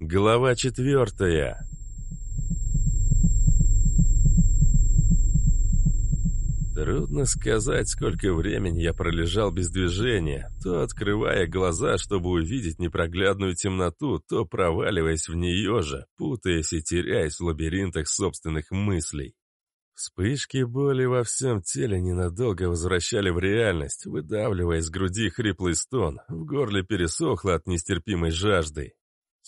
Глава четвертая. Трудно сказать, сколько времени я пролежал без движения, то открывая глаза, чтобы увидеть непроглядную темноту, то проваливаясь в нее же, путаясь и теряясь в лабиринтах собственных мыслей. Вспышки боли во всем теле ненадолго возвращали в реальность, выдавливая из груди хриплый стон, в горле пересохло от нестерпимой жажды.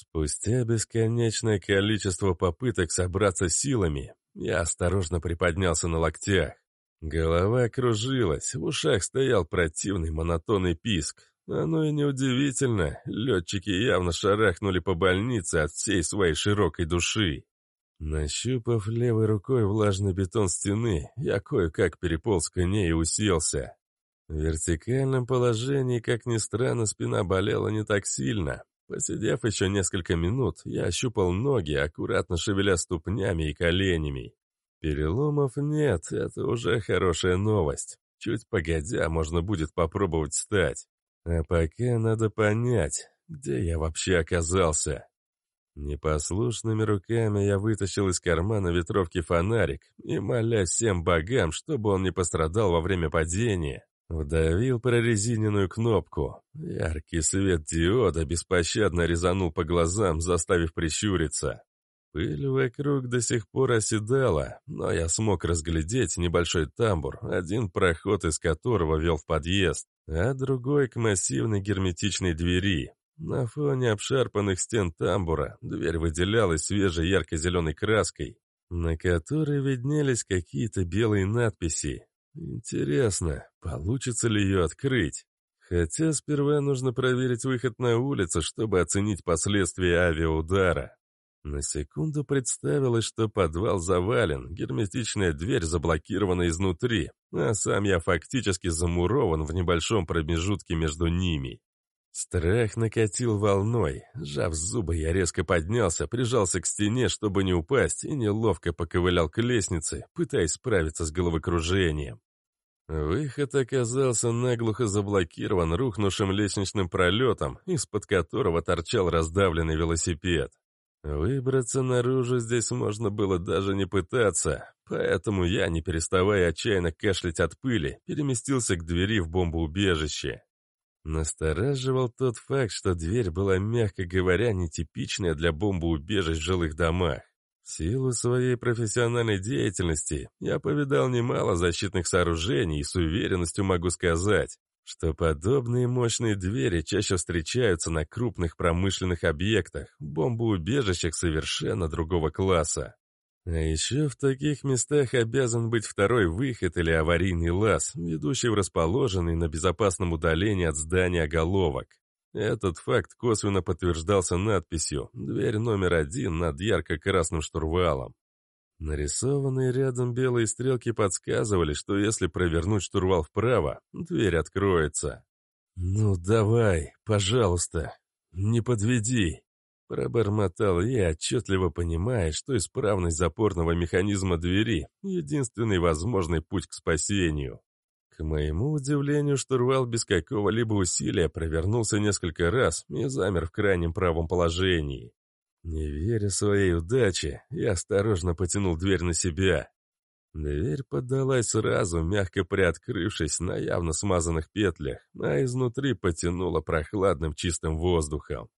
Спустя бесконечное количество попыток собраться силами, я осторожно приподнялся на локтях. Голова кружилась, в ушах стоял противный монотонный писк. Оно и неудивительно, летчики явно шарахнули по больнице от всей своей широкой души. Нащупав левой рукой влажный бетон стены, я кое-как переполз к ней и уселся. В вертикальном положении, как ни странно, спина болела не так сильно. Посидев еще несколько минут, я ощупал ноги, аккуратно шевеля ступнями и коленями. Переломов нет, это уже хорошая новость. Чуть погодя, можно будет попробовать встать. А пока надо понять, где я вообще оказался. Непослушными руками я вытащил из кармана ветровки фонарик и, моля всем богам, чтобы он не пострадал во время падения, вдавил прорезиненную кнопку. Яркий свет диода беспощадно резанул по глазам, заставив прищуриться. Пыль вокруг до сих пор оседала, но я смог разглядеть небольшой тамбур, один проход из которого вел в подъезд, а другой к массивной герметичной двери, на фоне обшарпанных стен тамбура дверь выделялась свежей ярко-зеленой краской, на которой виднелись какие-то белые надписи. Интересно, получится ли ее открыть? Хотя сперва нужно проверить выход на улицу, чтобы оценить последствия авиаудара. На секунду представилось, что подвал завален, герметичная дверь заблокирована изнутри, а сам я фактически замурован в небольшом промежутке между ними. Страх накатил волной. Сжав зубы, я резко поднялся, прижался к стене, чтобы не упасть, и неловко поковылял к лестнице, пытаясь справиться с головокружением. Выход оказался наглухо заблокирован рухнувшим лестничным пролетом, из-под которого торчал раздавленный велосипед. Выбраться наружу здесь можно было даже не пытаться, поэтому я, не переставая отчаянно кашлять от пыли, переместился к двери в бомбоубежище. Настораживал тот факт, что дверь была, мягко говоря, нетипичная для бомбоубежищ в жилых домах. В силу своей профессиональной деятельности я повидал немало защитных сооружений и с уверенностью могу сказать, что подобные мощные двери чаще встречаются на крупных промышленных объектах, бомбоубежищах совершенно другого класса. А еще в таких местах обязан быть второй выход или аварийный лаз, ведущий в расположенный на безопасном удалении от здания головок. Этот факт косвенно подтверждался надписью «Дверь номер один над ярко-красным штурвалом». Нарисованные рядом белые стрелки подсказывали, что если провернуть штурвал вправо, дверь откроется. «Ну давай, пожалуйста, не подведи», Пробормотал я, отчетливо понимая, что исправность запорного механизма двери — единственный возможный путь к спасению. К моему удивлению, штурвал без какого-либо усилия провернулся несколько раз и замер в крайнем правом положении. Не веря своей удаче, я осторожно потянул дверь на себя. Дверь поддалась сразу, мягко приоткрывшись на явно смазанных петлях, а изнутри потянуло прохладным чистым воздухом.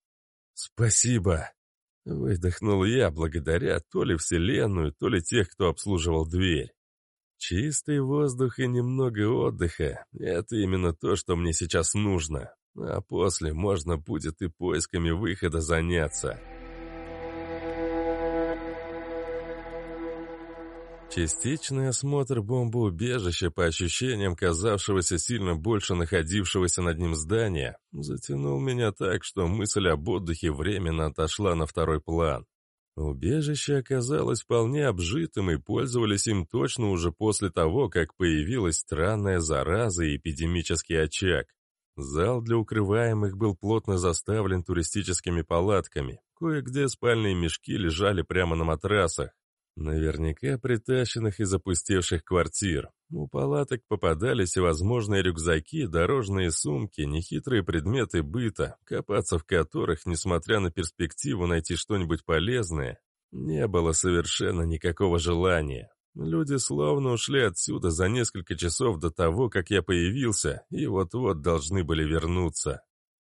«Спасибо!» — выдохнул я, благодаря то ли Вселенную, то ли тех, кто обслуживал дверь. Чистый воздух и немного отдыха — это именно то, что мне сейчас нужно. А после можно будет и поисками выхода заняться. Частичный осмотр бомбоубежища, по ощущениям казавшегося сильно больше находившегося над ним здания, затянул меня так, что мысль об отдыхе временно отошла на второй план. Убежище оказалось вполне обжитым и пользовались им точно уже после того, как появилась странная зараза и эпидемический очаг. Зал для укрываемых был плотно заставлен туристическими палатками. Кое-где спальные мешки лежали прямо на матрасах, Наверняка притащенных из опустевших квартир. У палаток попадались всевозможные рюкзаки, дорожные сумки, нехитрые предметы быта, копаться в которых, несмотря на перспективу найти что-нибудь полезное, не было совершенно никакого желания. Люди словно ушли отсюда за несколько часов до того, как я появился, и вот-вот должны были вернуться.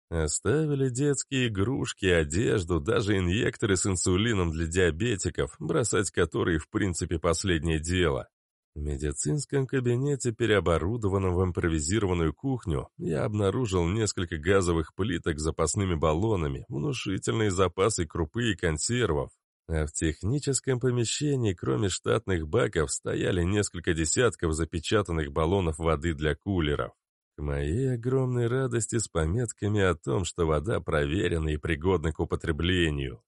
Оставили детские игрушки, одежду, даже инъекторы с инсулином для диабетиков, бросать которые в принципе последнее дело. В медицинском кабинете, переоборудованном в импровизированную кухню, я обнаружил несколько газовых плиток с запасными баллонами, внушительные запасы крупы и консервов. А в техническом помещении, кроме штатных баков, стояли несколько десятков запечатанных баллонов воды для кулеров. К моей огромной радости с пометками о том, что вода проверена и пригодна к употреблению.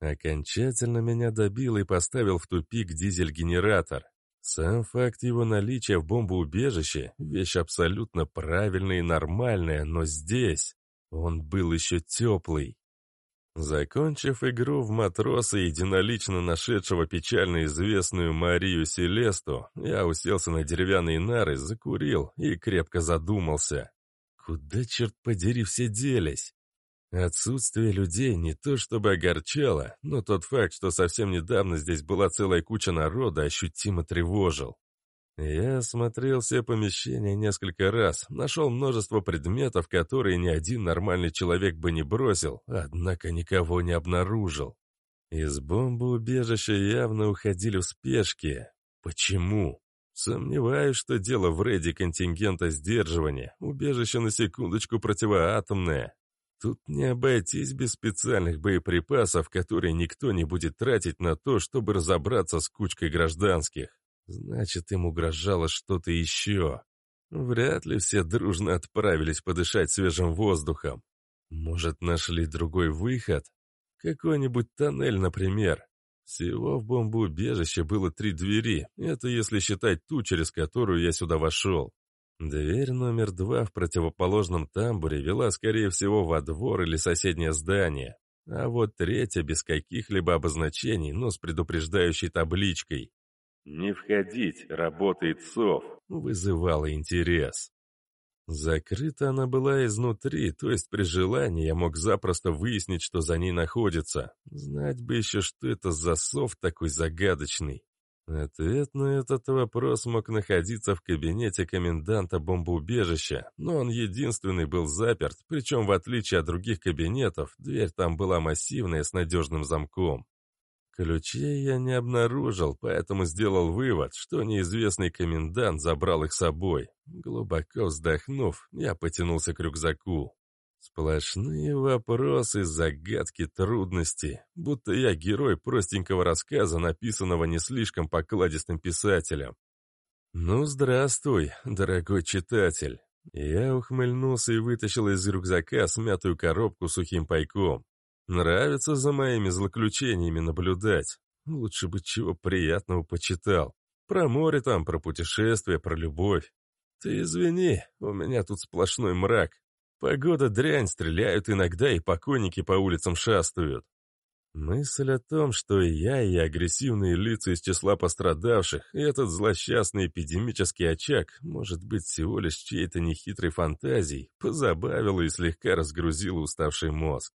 Окончательно меня добил и поставил в тупик дизель-генератор. Сам факт его наличия в бомбоубежище – вещь абсолютно правильная и нормальная, но здесь он был еще теплый. Закончив игру в матроса, единолично нашедшего печально известную Марию Селесту, я уселся на деревянные нары, закурил и крепко задумался. Куда, черт подери, все делись? Отсутствие людей не то чтобы огорчало, но тот факт, что совсем недавно здесь была целая куча народа, ощутимо тревожил. Я осмотрел все помещения несколько раз, нашел множество предметов, которые ни один нормальный человек бы не бросил, однако никого не обнаружил. Из бомбоубежища явно уходили в спешке. Почему? Сомневаюсь, что дело в рейде контингента сдерживания. Убежище на секундочку противоатомное. Тут не обойтись без специальных боеприпасов, которые никто не будет тратить на то, чтобы разобраться с кучкой гражданских. Значит, им угрожало что-то еще. Вряд ли все дружно отправились подышать свежим воздухом. Может, нашли другой выход? Какой-нибудь тоннель, например. Всего в бомбоубежище было три двери, это если считать ту, через которую я сюда вошел. Дверь номер два в противоположном тамбуре вела, скорее всего, во двор или соседнее здание. А вот третья без каких-либо обозначений, но с предупреждающей табличкой. «Не входить, работает сов», вызывала интерес. Закрыта она была изнутри, то есть при желании я мог запросто выяснить, что за ней находится. Знать бы еще, что это за сов такой загадочный. Ответ на этот вопрос мог находиться в кабинете коменданта бомбоубежища, но он единственный был заперт, причем в отличие от других кабинетов, дверь там была массивная с надежным замком. Ключей я не обнаружил, поэтому сделал вывод, что неизвестный комендант забрал их с собой. Глубоко вздохнув, я потянулся к рюкзаку. Сплошные вопросы, загадки, трудности. Будто я герой простенького рассказа, написанного не слишком покладистым писателем. «Ну, здравствуй, дорогой читатель». Я ухмыльнулся и вытащил из рюкзака смятую коробку сухим пайком. Нравится за моими злоключениями наблюдать. Лучше бы чего приятного почитал. Про море там, про путешествия, про любовь. Ты извини, у меня тут сплошной мрак. Погода дрянь, стреляют иногда, и покойники по улицам шастают. Мысль о том, что и я, и агрессивные лица из числа пострадавших, и этот злосчастный эпидемический очаг, может быть всего лишь чьей-то нехитрой фантазией, позабавила и слегка разгрузила уставший мозг.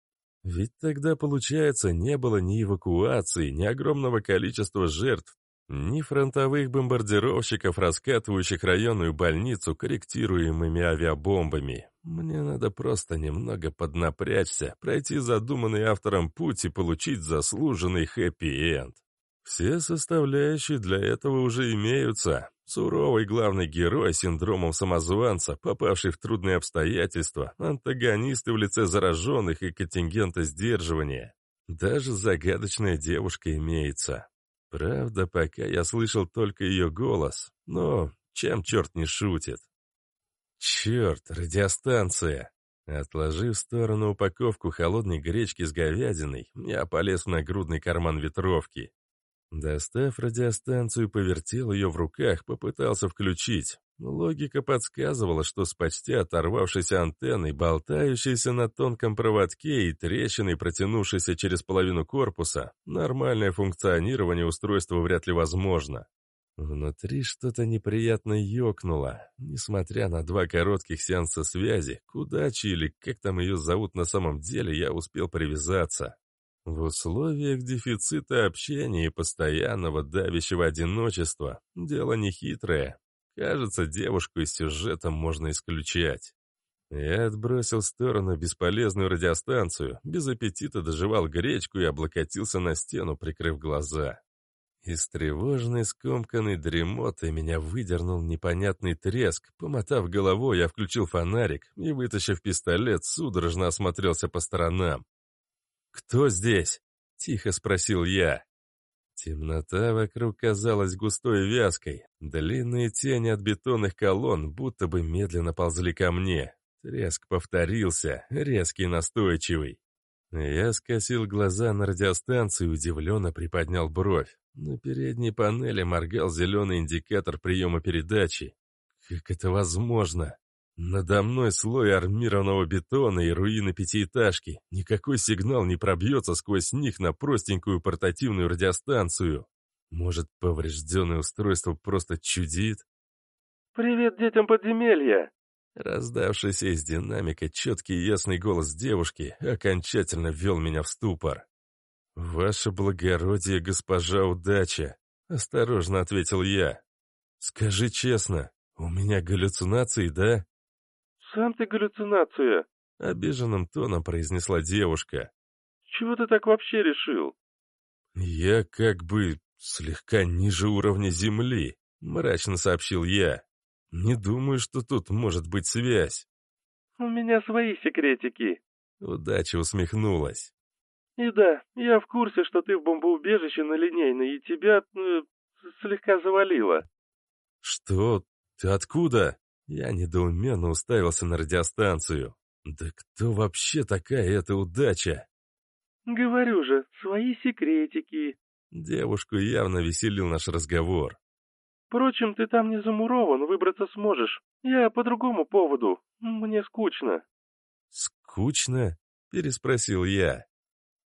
Ведь тогда, получается, не было ни эвакуации, ни огромного количества жертв, ни фронтовых бомбардировщиков, раскатывающих районную больницу корректируемыми авиабомбами. Мне надо просто немного поднапрячься, пройти задуманный автором путь и получить заслуженный хэппи-энд. Все составляющие для этого уже имеются. Суровый главный герой с синдромом самозванца, попавший в трудные обстоятельства, антагонисты в лице зараженных и контингента сдерживания. Даже загадочная девушка имеется. Правда, пока я слышал только ее голос, но чем черт не шутит? Черт, радиостанция! Отложив в сторону упаковку холодной гречки с говядиной, я полез в нагрудный карман ветровки. Достав радиостанцию, повертел ее в руках, попытался включить. Логика подсказывала, что с почти оторвавшейся антенной, болтающейся на тонком проводке и трещиной, протянувшейся через половину корпуса, нормальное функционирование устройства вряд ли возможно. Внутри что-то неприятно ёкнуло. Несмотря на два коротких сеанса связи, к удаче или как там ее зовут на самом деле, я успел привязаться. В условиях дефицита общения и постоянного давящего одиночества дело нехитрое. Кажется, девушку из сюжета можно исключать. Я отбросил в сторону бесполезную радиостанцию, без аппетита доживал гречку и облокотился на стену, прикрыв глаза. Из тревожной скомканной дремоты меня выдернул непонятный треск. Помотав головой, я включил фонарик и, вытащив пистолет, судорожно осмотрелся по сторонам. «Кто здесь?» — тихо спросил я. Темнота вокруг казалась густой и вязкой. Длинные тени от бетонных колонн будто бы медленно ползли ко мне. Треск повторился, резкий и настойчивый. Я скосил глаза на радиостанцию и удивленно приподнял бровь. На передней панели моргал зеленый индикатор приема передачи. Как это возможно? Надо мной слой армированного бетона и руины пятиэтажки. Никакой сигнал не пробьется сквозь них на простенькую портативную радиостанцию. Может, поврежденное устройство просто чудит? «Привет детям подземелья!» Раздавшийся из динамика четкий и ясный голос девушки окончательно ввел меня в ступор. «Ваше благородие, госпожа удача!» — осторожно ответил я. «Скажи честно, у меня галлюцинации, да?» «Сам ты галлюцинация!» — обиженным тоном произнесла девушка. «Чего ты так вообще решил?» «Я как бы слегка ниже уровня Земли», — мрачно сообщил я. «Не думаю, что тут может быть связь». «У меня свои секретики». Удача усмехнулась. «И да, я в курсе, что ты в бомбоубежище на линейной, и тебя э, слегка завалило». «Что? Ты откуда?» Я недоуменно уставился на радиостанцию. «Да кто вообще такая эта удача?» «Говорю же, свои секретики». Девушку явно веселил наш разговор. Впрочем, ты там не замурован, выбраться сможешь. Я по другому поводу. Мне скучно». «Скучно?» — переспросил я.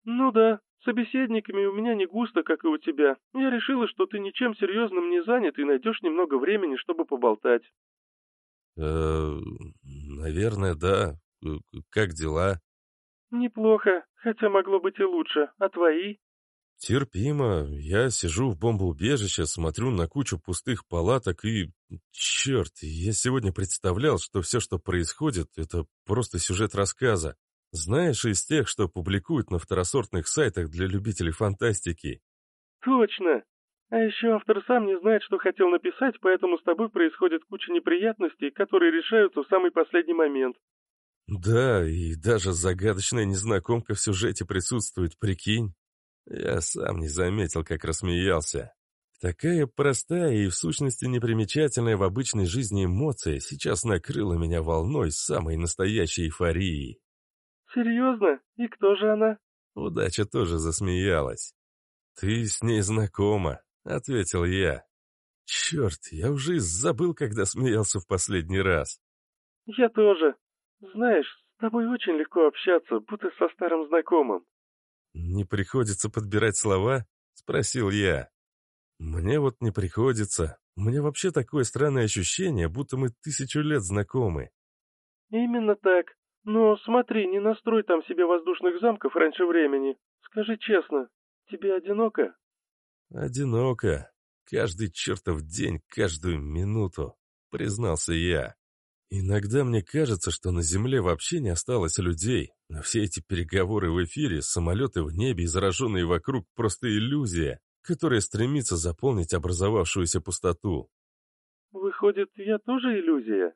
«Ну да, собеседниками у меня не густо, как и у тебя. Я решила, что ты ничем серьезным не занят и найдешь немного времени, чтобы поболтать». «Э, наверное, да. Как дела?» «Неплохо, хотя могло быть и лучше. А твои?» Терпимо. Я сижу в бомбоубежище, смотрю на кучу пустых палаток и... Черт, я сегодня представлял, что все, что происходит, это просто сюжет рассказа. Знаешь, из тех, что публикуют на второсортных сайтах для любителей фантастики. Точно. А еще автор сам не знает, что хотел написать, поэтому с тобой происходит куча неприятностей, которые решаются в самый последний момент. Да, и даже загадочная незнакомка в сюжете присутствует, прикинь. Я сам не заметил, как рассмеялся. Такая простая и в сущности непримечательная в обычной жизни эмоция сейчас накрыла меня волной самой настоящей эйфории. «Серьезно? И кто же она?» Удача тоже засмеялась. «Ты с ней знакома», — ответил я. «Черт, я уже забыл, когда смеялся в последний раз». «Я тоже. Знаешь, с тобой очень легко общаться, будто со старым знакомым». «Не приходится подбирать слова?» — спросил я. «Мне вот не приходится. У меня вообще такое странное ощущение, будто мы тысячу лет знакомы». «Именно так. Но смотри, не настрой там себе воздушных замков раньше времени. Скажи честно, тебе одиноко?» «Одиноко. Каждый чертов день, каждую минуту», — признался я. Иногда мне кажется, что на Земле вообще не осталось людей, но все эти переговоры в эфире, самолеты в небе и зараженные вокруг — просто иллюзия, которая стремится заполнить образовавшуюся пустоту. «Выходит, я тоже иллюзия?»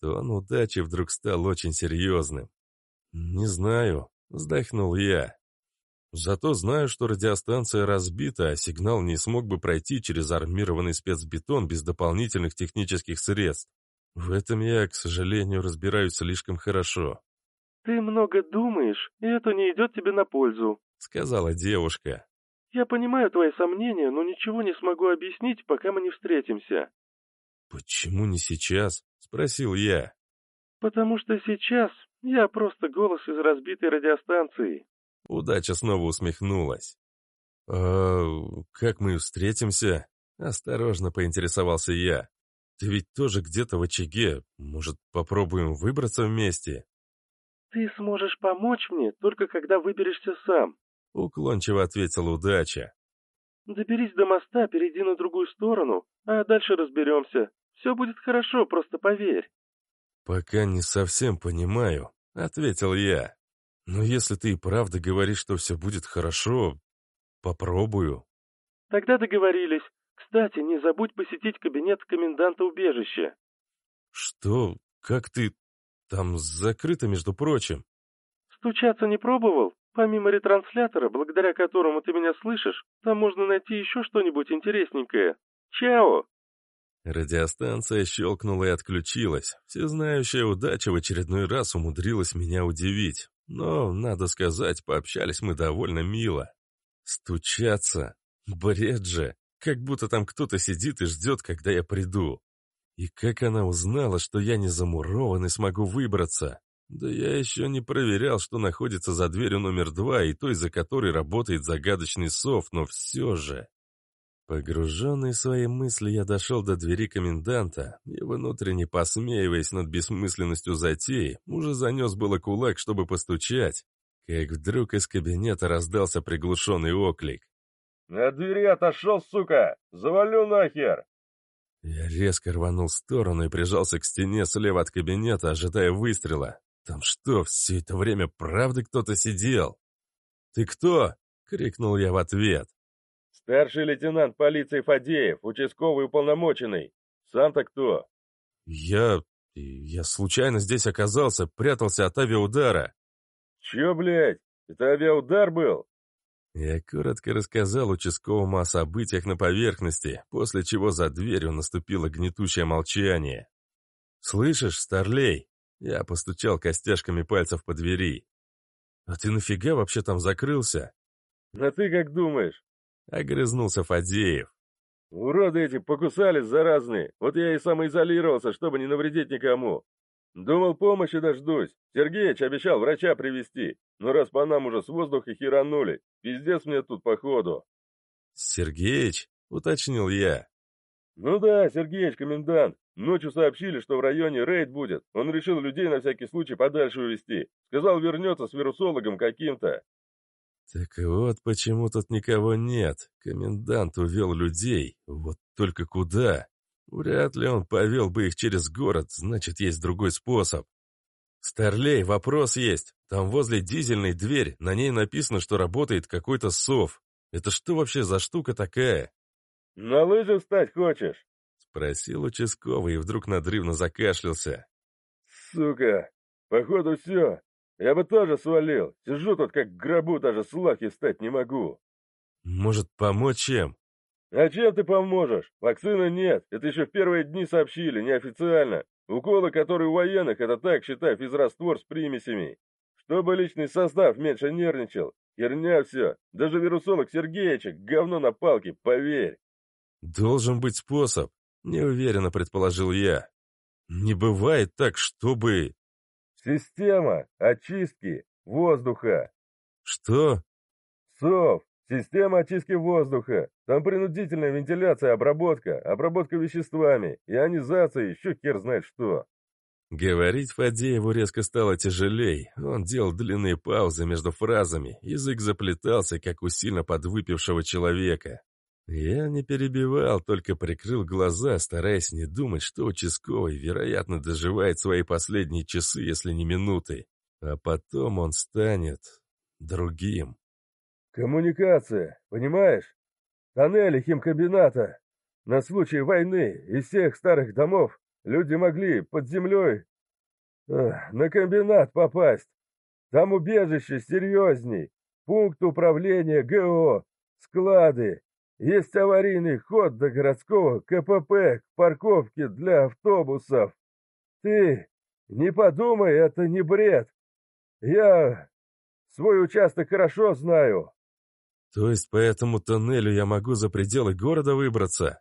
Тон удачи вдруг стал очень серьезным. «Не знаю», — вздохнул я. «Зато знаю, что радиостанция разбита, а сигнал не смог бы пройти через армированный спецбетон без дополнительных технических средств. В этом я, к сожалению, разбираюсь слишком хорошо. «Ты много думаешь, и это не идет тебе на пользу», — сказала девушка. «Я понимаю твои сомнения, но ничего не смогу объяснить, пока мы не встретимся». «Почему не сейчас?» — спросил я. «Потому что сейчас я просто голос из разбитой радиостанции». Удача снова усмехнулась. «А как мы встретимся?» — Осторожно поинтересовался я. «Ты ведь тоже где-то в очаге. Может, попробуем выбраться вместе?» «Ты сможешь помочь мне, только когда выберешься сам», — уклончиво ответила удача. «Доберись до моста, перейди на другую сторону, а дальше разберемся. Все будет хорошо, просто поверь». «Пока не совсем понимаю», — ответил я. «Но если ты и правда говоришь, что все будет хорошо, попробую». «Тогда договорились. Кстати, не забудь посетить кабинет коменданта убежища». «Что? Как ты...» Там закрыто, между прочим. Стучаться не пробовал? Помимо ретранслятора, благодаря которому ты меня слышишь, там можно найти еще что-нибудь интересненькое. Чао!» Радиостанция щелкнула и отключилась. Всезнающая удача в очередной раз умудрилась меня удивить. Но, надо сказать, пообщались мы довольно мило. Стучаться? Бред же! Как будто там кто-то сидит и ждет, когда я приду. И как она узнала, что я не замурован и смогу выбраться? Да я еще не проверял, что находится за дверью номер два и той, за которой работает загадочный сов, но все же... Погруженный в свои мысли, я дошел до двери коменданта и, внутренне посмеиваясь над бессмысленностью затеи, уже занес было кулак, чтобы постучать, как вдруг из кабинета раздался приглушенный оклик. «На двери отошел, сука! Завалю нахер!» Я резко рванул в сторону и прижался к стене слева от кабинета, ожидая выстрела. Там что, все это время правда кто-то сидел? «Ты кто?» — крикнул я в ответ. «Старший лейтенант полиции Фадеев, участковый уполномоченный. Сам-то кто?» «Я... я случайно здесь оказался, прятался от авиаудара». «Чё, блядь? Это авиаудар был?» Я коротко рассказал участковому о событиях на поверхности, после чего за дверью наступило гнетущее молчание. «Слышишь, Старлей?» Я постучал костяшками пальцев по двери. «А ты нафига вообще там закрылся?» «А ты как думаешь?» — огрызнулся Фадеев. «Уроды эти покусались заразные, вот я и самоизолировался, чтобы не навредить никому. Думал, помощи дождусь. Сергеич обещал врача привести. Но раз по нам уже с воздуха херанули, пиздец мне тут походу. Сергеич? Уточнил я. Ну да, Сергеич, комендант. Ночью сообщили, что в районе рейд будет. Он решил людей на всякий случай подальше увезти. Сказал, вернется с вирусологом каким-то. Так вот почему тут никого нет. Комендант увел людей. Вот только куда? Вряд ли он повел бы их через город, значит, есть другой способ. «Старлей, вопрос есть. Там возле дизельной дверь, на ней написано, что работает какой-то сов. Это что вообще за штука такая?» «На лыжи встать хочешь?» Спросил участковый и вдруг надрывно закашлялся. «Сука, походу все. Я бы тоже свалил. Сижу тут как гробу, даже с лаки встать не могу». «Может, помочь чем?» «А чем ты поможешь? Вакцины нет. Это еще в первые дни сообщили, неофициально. Уколы, которые у военных, это так, считай, физраствор с примесями. Чтобы личный состав меньше нервничал. Херня все. Даже вирусолог Сергеичек, говно на палке, поверь». «Должен быть способ», — неуверенно предположил я. «Не бывает так, чтобы...» «Система очистки воздуха». «Что?» «СОВ. Система очистки воздуха. Там принудительная вентиляция, обработка, обработка веществами, ионизация, еще хер знает что. Говорить Фадееву резко стало тяжелей. Он делал длинные паузы между фразами, язык заплетался, как у сильно подвыпившего человека. Я не перебивал, только прикрыл глаза, стараясь не думать, что участковый, вероятно, доживает свои последние часы, если не минуты. А потом он станет другим. «Коммуникация, понимаешь? Тоннели химкомбината. На случай войны из всех старых домов люди могли под землей э, на комбинат попасть. Там убежище серьезней, пункт управления ГО, склады. Есть аварийный ход до городского КПП к парковке для автобусов. Ты не подумай, это не бред. Я свой участок хорошо знаю. То есть по этому тоннелю я могу за пределы города выбраться?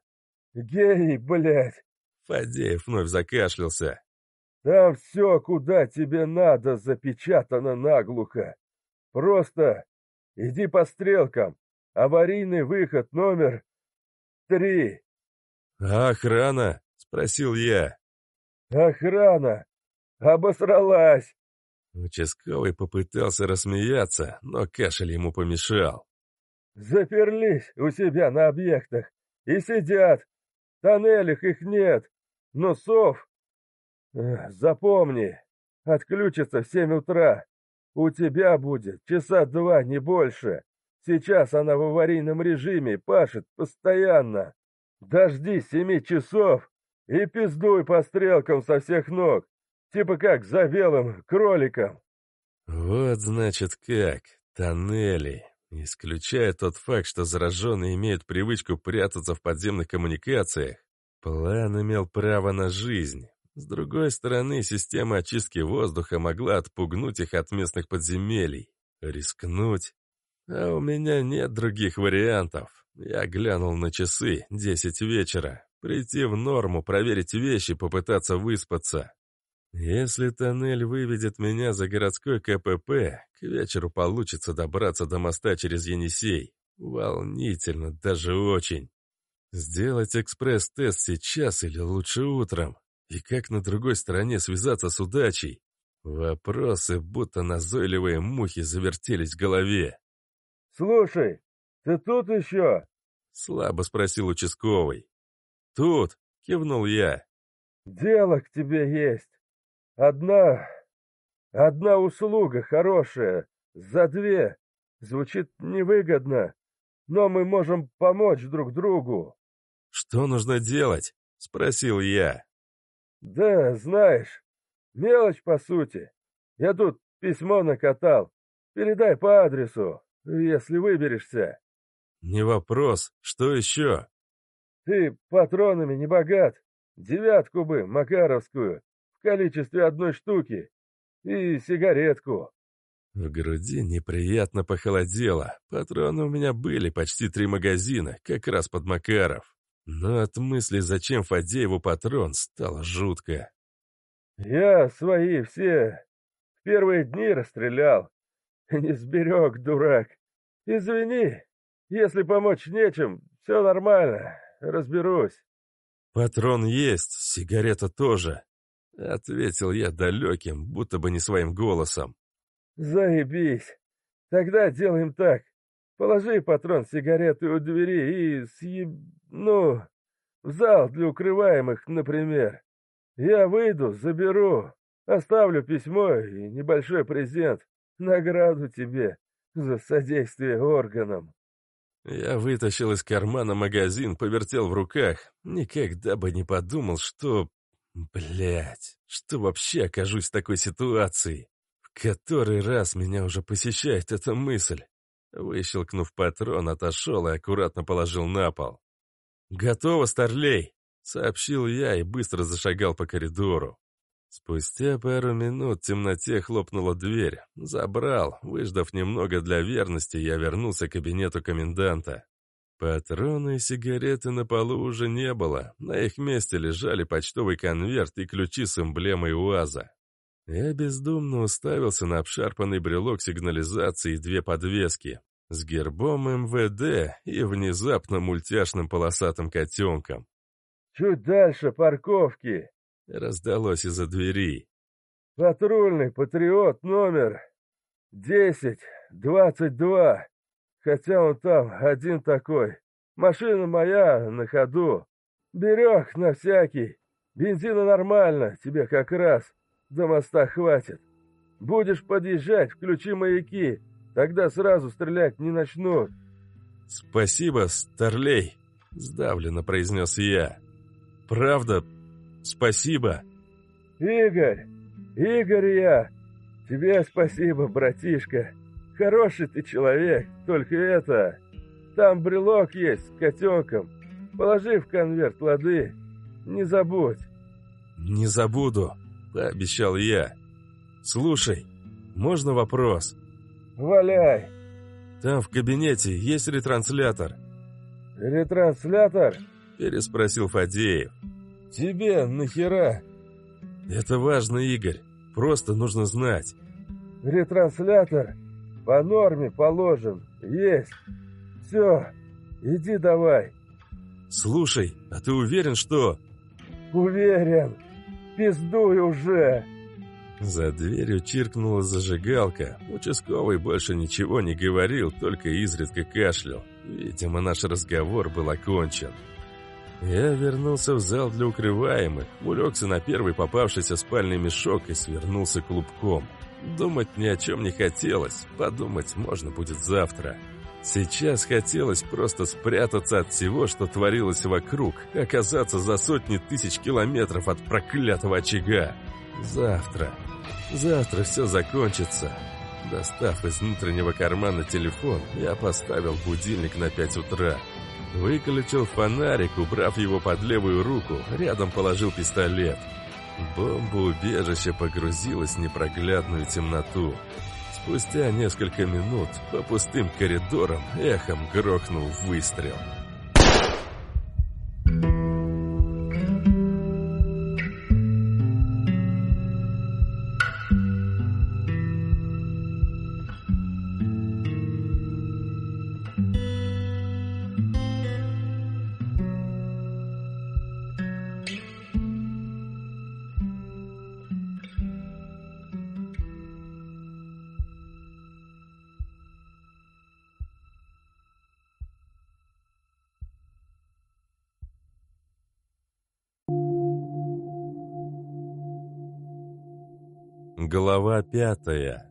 Гений, блядь! Фадеев вновь закашлялся. Там все, куда тебе надо, запечатано наглухо. Просто иди по стрелкам. Аварийный выход номер три. «А охрана?» — спросил я. «Охрана! Обосралась!» Участковый попытался рассмеяться, но кашель ему помешал. «Заперлись у себя на объектах и сидят. В тоннелях их нет, но сов... Запомни, отключится в семь утра. У тебя будет часа два, не больше. Сейчас она в аварийном режиме, пашет постоянно. Дожди семи часов и пиздуй по стрелкам со всех ног, типа как за белым кроликом. Вот значит как, тоннели. Исключая тот факт, что зараженные имеют привычку прятаться в подземных коммуникациях, план имел право на жизнь. С другой стороны, система очистки воздуха могла отпугнуть их от местных подземелий. Рискнуть? А у меня нет других вариантов. Я глянул на часы, десять вечера. Прийти в норму, проверить вещи, попытаться выспаться. Если тоннель выведет меня за городской КПП, к вечеру получится добраться до моста через Енисей. Волнительно, даже очень. Сделать экспресс-тест сейчас или лучше утром? И как на другой стороне связаться с удачей? Вопросы, будто назойливые мухи, завертелись в голове. «Слушай, ты тут еще?» — слабо спросил участковый. «Тут!» — кивнул я. «Дело к тебе есть. Одна... одна услуга хорошая. За две. Звучит невыгодно, но мы можем помочь друг другу». «Что нужно делать?» — спросил я. «Да, знаешь, мелочь по сути. Я тут письмо накатал. Передай по адресу, если выберешься». «Не вопрос. Что еще?» Ты патронами не богат. Девятку бы, Макаровскую, в количестве одной штуки. И сигаретку. В груди неприятно похолодело. Патроны у меня были, почти три магазина, как раз под Макаров. Но от мысли, зачем Фадееву патрон, стало жутко. Я свои все в первые дни расстрелял. Не сберег, дурак. Извини, если помочь нечем, все нормально разберусь». «Патрон есть, сигарета тоже», — ответил я далеким, будто бы не своим голосом. «Заебись. Тогда делаем так. Положи патрон сигареты у двери и съеб... ну, в зал для укрываемых, например. Я выйду, заберу, оставлю письмо и небольшой презент, награду тебе за содействие органам». Я вытащил из кармана магазин, повертел в руках. Никогда бы не подумал, что... Блять, что вообще окажусь в такой ситуации. В который раз меня уже посещает эта мысль. Выщелкнув патрон, отошел и аккуратно положил на пол. «Готово, Старлей!» — сообщил я и быстро зашагал по коридору. Спустя пару минут в темноте хлопнула дверь. Забрал. Выждав немного для верности, я вернулся к кабинету коменданта. Патроны и сигареты на полу уже не было. На их месте лежали почтовый конверт и ключи с эмблемой УАЗа. Я бездумно уставился на обшарпанный брелок сигнализации и две подвески с гербом МВД и внезапно мультяшным полосатым котенком. «Чуть дальше парковки», Раздалось из-за двери. «Патрульный патриот номер десять двадцать два. Хотя он там один такой. Машина моя на ходу. Берег на всякий. Бензина нормально, тебе как раз до моста хватит. Будешь подъезжать, включи маяки, тогда сразу стрелять не начнут». «Спасибо, Старлей», — сдавленно произнес я. «Правда, Спасибо. Игорь, Игорь я. Тебе спасибо, братишка. Хороший ты человек, только это... Там брелок есть с котенком. Положи в конверт лады. Не забудь. Не забуду, пообещал я. Слушай, можно вопрос? Валяй. Там в кабинете есть ретранслятор. Ретранслятор? Переспросил Фадеев. «Тебе нахера?» «Это важно, Игорь. Просто нужно знать». «Ретранслятор по норме положен. Есть. Все, иди давай». «Слушай, а ты уверен, что...» «Уверен! Пиздуй уже!» За дверью чиркнула зажигалка. Участковый больше ничего не говорил, только изредка кашлял. Видимо, наш разговор был окончен. Я вернулся в зал для укрываемых, улегся на первый попавшийся спальный мешок и свернулся клубком. Думать ни о чем не хотелось, подумать можно будет завтра. Сейчас хотелось просто спрятаться от всего, что творилось вокруг, оказаться за сотни тысяч километров от проклятого очага. Завтра. Завтра все закончится. Достав из внутреннего кармана телефон, я поставил будильник на 5 утра. Выключил фонарик, убрав его под левую руку, рядом положил пистолет. Бомба-убежище погрузилось в непроглядную темноту. Спустя несколько минут по пустым коридорам эхом грохнул выстрел. Глава пятая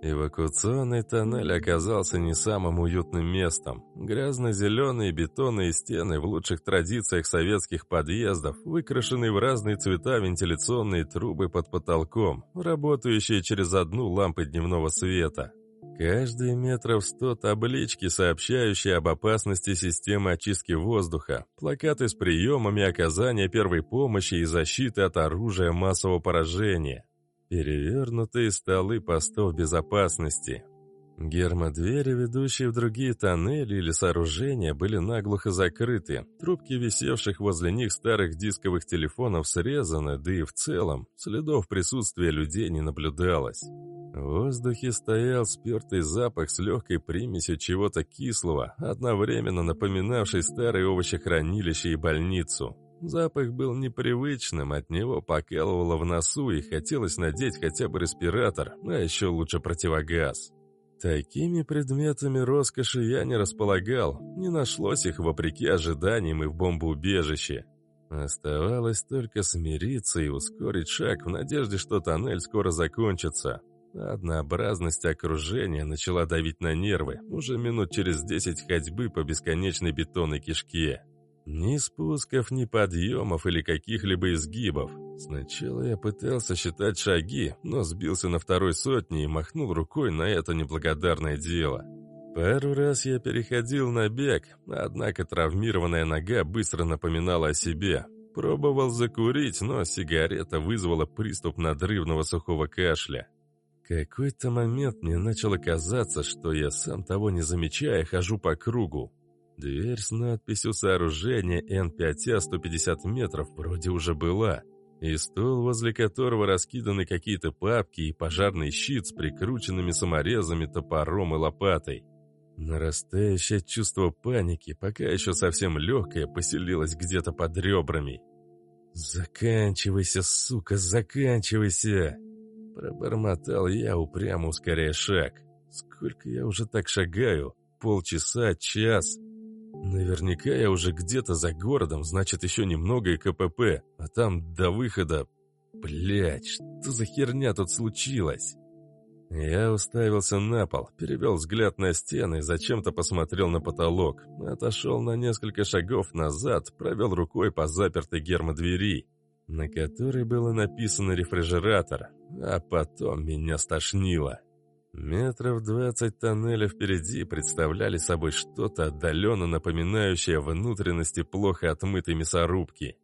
Эвакуационный тоннель оказался не самым уютным местом. Грязно-зеленые бетонные стены в лучших традициях советских подъездов, выкрашенные в разные цвета вентиляционные трубы под потолком, работающие через одну лампы дневного света. Каждые метров сто таблички, сообщающие об опасности системы очистки воздуха, плакаты с приемами оказания первой помощи и защиты от оружия массового поражения, перевернутые столы постов безопасности. Гермодвери, ведущие в другие тоннели или сооружения, были наглухо закрыты, трубки висевших возле них старых дисковых телефонов срезаны, да и в целом следов присутствия людей не наблюдалось. В воздухе стоял спертый запах с легкой примесью чего-то кислого, одновременно напоминавший старое овощехранилище и больницу. Запах был непривычным, от него покалывало в носу и хотелось надеть хотя бы респиратор, а еще лучше противогаз. Такими предметами роскоши я не располагал, не нашлось их вопреки ожиданиям и в бомбоубежище. Оставалось только смириться и ускорить шаг в надежде, что тоннель скоро закончится. Однообразность окружения начала давить на нервы уже минут через десять ходьбы по бесконечной бетонной кишке. Ни спусков, ни подъемов или каких-либо изгибов. Сначала я пытался считать шаги, но сбился на второй сотне и махнул рукой на это неблагодарное дело. Пару раз я переходил на бег, однако травмированная нога быстро напоминала о себе. Пробовал закурить, но сигарета вызвала приступ надрывного сухого кашля какой-то момент мне начало казаться, что я сам того не замечая хожу по кругу. Дверь с надписью сооружения Н5А 150 метров вроде уже была, и стол, возле которого раскиданы какие-то папки и пожарный щит с прикрученными саморезами, топором и лопатой. Нарастающее чувство паники, пока еще совсем легкое, поселилось где-то под ребрами. «Заканчивайся, сука, заканчивайся!» Пробормотал я, упрямо ускоряя шаг. Сколько я уже так шагаю? Полчаса, час? Наверняка я уже где-то за городом, значит, еще немного и КПП, а там до выхода... Блять, что за херня тут случилась? Я уставился на пол, перевел взгляд на стены и зачем-то посмотрел на потолок. Отошел на несколько шагов назад, провел рукой по запертой гермодвери на которой было написано «рефрижератор», а потом меня стошнило. Метров двадцать тоннеля впереди представляли собой что-то отдаленно напоминающее внутренности плохо отмытой мясорубки.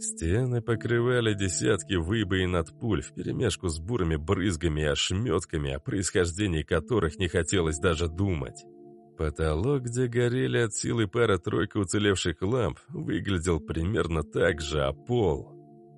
Стены покрывали десятки выбоин от пуль вперемешку с бурыми брызгами и ошметками, о происхождении которых не хотелось даже думать. Потолок, где горели от силы пара-тройка уцелевших ламп, выглядел примерно так же, а пол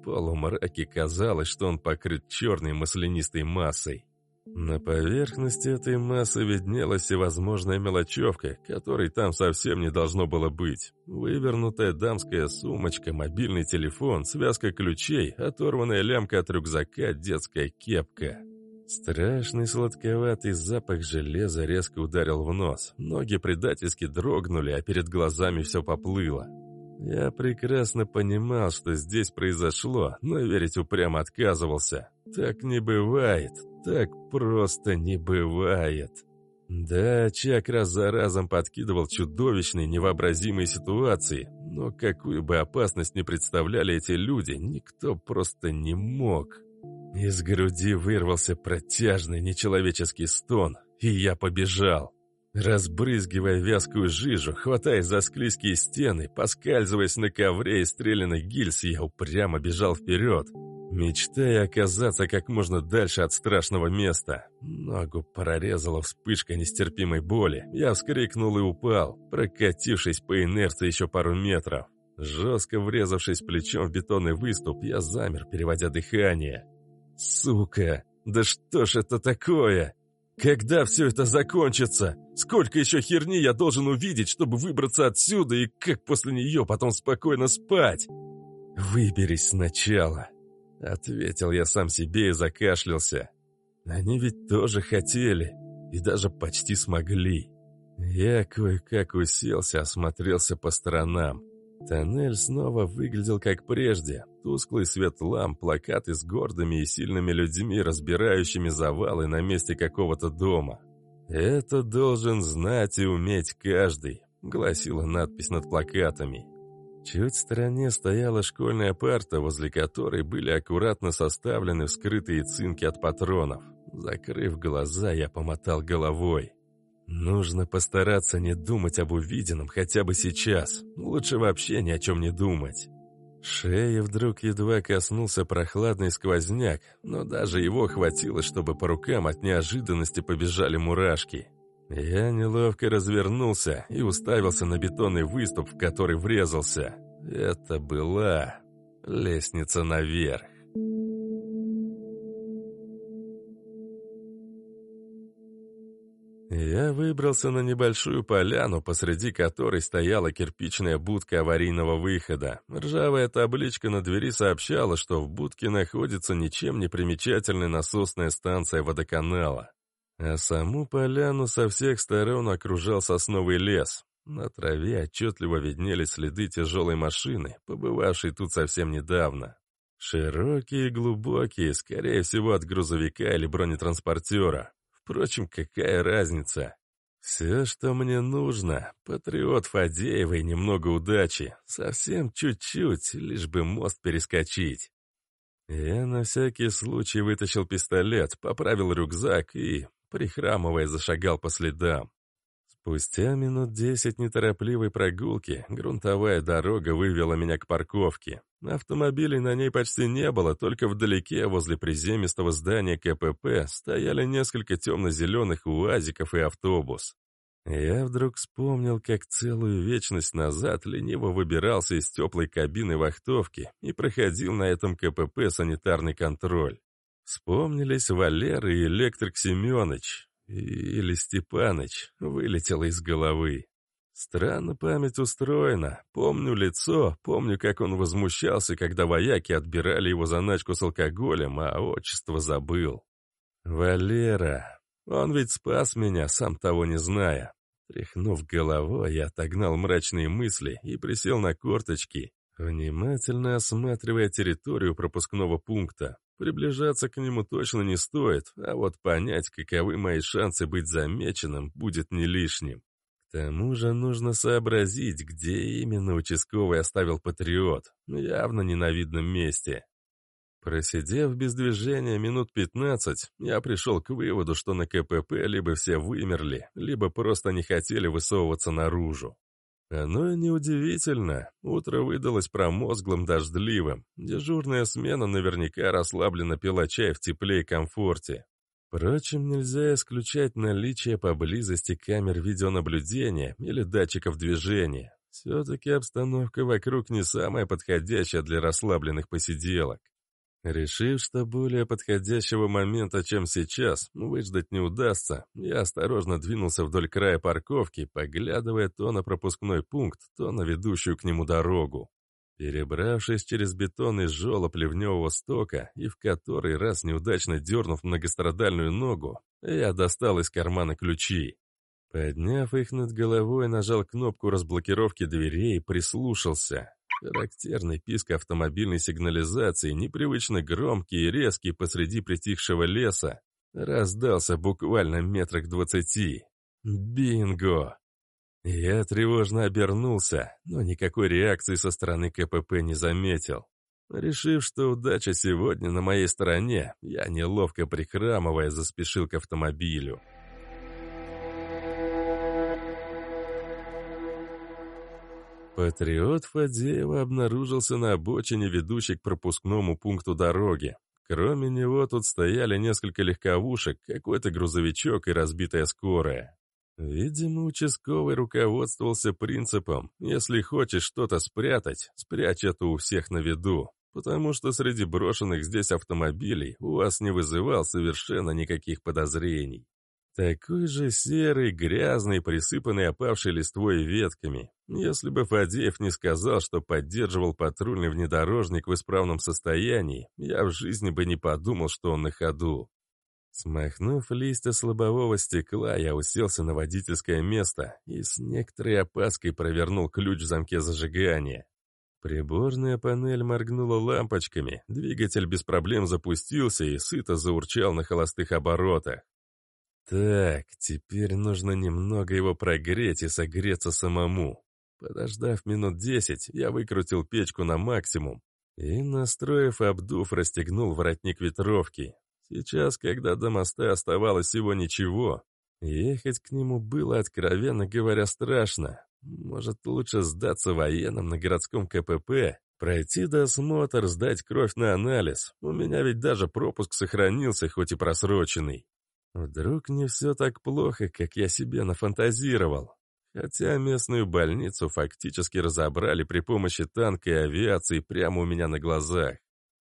полумраке казалось, что он покрыт черной маслянистой массой. На поверхности этой массы виднелась всевозможная мелочевка, которой там совсем не должно было быть. Вывернутая дамская сумочка, мобильный телефон, связка ключей, оторванная лямка от рюкзака, детская кепка. Страшный сладковатый запах железа резко ударил в нос. Ноги предательски дрогнули, а перед глазами все поплыло. Я прекрасно понимал, что здесь произошло, но верить упрямо отказывался. Так не бывает, так просто не бывает. Да, Чак раз за разом подкидывал чудовищные, невообразимые ситуации, но какую бы опасность не представляли эти люди, никто просто не мог. Из груди вырвался протяжный нечеловеческий стон, и я побежал. Разбрызгивая вязкую жижу, хватаясь за склизкие стены, поскальзываясь на ковре из стрелянных гильз, я упрямо бежал вперед, мечтая оказаться как можно дальше от страшного места. Ногу прорезала вспышка нестерпимой боли. Я вскрикнул и упал, прокатившись по инерции еще пару метров. Жестко врезавшись плечом в бетонный выступ, я замер, переводя дыхание. Сука, да что ж это такое? Когда все это закончится? Сколько еще херни я должен увидеть, чтобы выбраться отсюда и как после нее потом спокойно спать? Выберись сначала, ответил я сам себе и закашлялся. Они ведь тоже хотели и даже почти смогли. Я кое-как уселся, осмотрелся по сторонам. Тоннель снова выглядел как прежде. Тусклый свет ламп, плакаты с гордыми и сильными людьми, разбирающими завалы на месте какого-то дома. «Это должен знать и уметь каждый», — гласила надпись над плакатами. Чуть в стороне стояла школьная парта, возле которой были аккуратно составлены вскрытые цинки от патронов. Закрыв глаза, я помотал головой. Нужно постараться не думать об увиденном хотя бы сейчас. Лучше вообще ни о чем не думать. Шея вдруг едва коснулся прохладный сквозняк, но даже его хватило, чтобы по рукам от неожиданности побежали мурашки. Я неловко развернулся и уставился на бетонный выступ, в который врезался. Это была лестница наверх. Я выбрался на небольшую поляну, посреди которой стояла кирпичная будка аварийного выхода. Ржавая табличка на двери сообщала, что в будке находится ничем не примечательная насосная станция водоканала. А саму поляну со всех сторон окружал сосновый лес. На траве отчетливо виднелись следы тяжелой машины, побывавшей тут совсем недавно. Широкие и глубокие, скорее всего, от грузовика или бронетранспортера. Впрочем, какая разница? Все, что мне нужно, патриот Фадеева и немного удачи. Совсем чуть-чуть, лишь бы мост перескочить. Я на всякий случай вытащил пистолет, поправил рюкзак и, прихрамывая, зашагал по следам. Спустя минут десять неторопливой прогулки грунтовая дорога вывела меня к парковке. Автомобилей на ней почти не было, только вдалеке, возле приземистого здания КПП, стояли несколько темно-зеленых уазиков и автобус. Я вдруг вспомнил, как целую вечность назад лениво выбирался из теплой кабины вахтовки и проходил на этом КПП санитарный контроль. Вспомнились Валера и электрик Семенович, или Степаныч вылетело из головы. Странно память устроена. Помню лицо, помню, как он возмущался, когда вояки отбирали его заначку с алкоголем, а отчество забыл. Валера. Он ведь спас меня, сам того не зная. Тряхнув головой, я отогнал мрачные мысли и присел на корточки, внимательно осматривая территорию пропускного пункта. Приближаться к нему точно не стоит, а вот понять, каковы мои шансы быть замеченным, будет не лишним. К тому же нужно сообразить, где именно участковый оставил патриот, явно не на видном месте. Просидев без движения минут пятнадцать, я пришел к выводу, что на КПП либо все вымерли, либо просто не хотели высовываться наружу. Оно и неудивительно. Утро выдалось промозглым, дождливым. Дежурная смена наверняка расслабленно пила чай в тепле и комфорте. Впрочем, нельзя исключать наличие поблизости камер видеонаблюдения или датчиков движения. Все-таки обстановка вокруг не самая подходящая для расслабленных посиделок. Решив, что более подходящего момента, чем сейчас, выждать не удастся, я осторожно двинулся вдоль края парковки, поглядывая то на пропускной пункт, то на ведущую к нему дорогу. Перебравшись через бетонный жёлоб ливневого стока и в который раз неудачно дернув многострадальную ногу, я достал из кармана ключи. Подняв их над головой, нажал кнопку разблокировки дверей и прислушался. Характерный писк автомобильной сигнализации, непривычно громкий и резкий посреди притихшего леса, раздался буквально метрах двадцати. Бинго! Я тревожно обернулся, но никакой реакции со стороны КПП не заметил. Решив, что удача сегодня на моей стороне, я, неловко прихрамывая, заспешил к автомобилю. Патриот Фадеева обнаружился на обочине, ведущей к пропускному пункту дороги. Кроме него тут стояли несколько легковушек, какой-то грузовичок и разбитая скорая. Видимо, участковый руководствовался принципом «если хочешь что-то спрятать, спрячь это у всех на виду», потому что среди брошенных здесь автомобилей у вас не вызывал совершенно никаких подозрений. Такой же серый, грязный, присыпанный опавшей листвой и ветками. Если бы Фадеев не сказал, что поддерживал патрульный внедорожник в исправном состоянии, я в жизни бы не подумал, что он на ходу. Смахнув листья слабового стекла, я уселся на водительское место и с некоторой опаской провернул ключ в замке зажигания. Приборная панель моргнула лампочками, двигатель без проблем запустился и сыто заурчал на холостых оборотах. Так, теперь нужно немного его прогреть и согреться самому. Подождав минут десять, я выкрутил печку на максимум и, настроив обдув, расстегнул воротник ветровки. Сейчас, когда до моста оставалось всего ничего, ехать к нему было, откровенно говоря, страшно. Может, лучше сдаться военным на городском КПП, пройти досмотр, сдать кровь на анализ. У меня ведь даже пропуск сохранился, хоть и просроченный. Вдруг не все так плохо, как я себе нафантазировал. Хотя местную больницу фактически разобрали при помощи танка и авиации прямо у меня на глазах.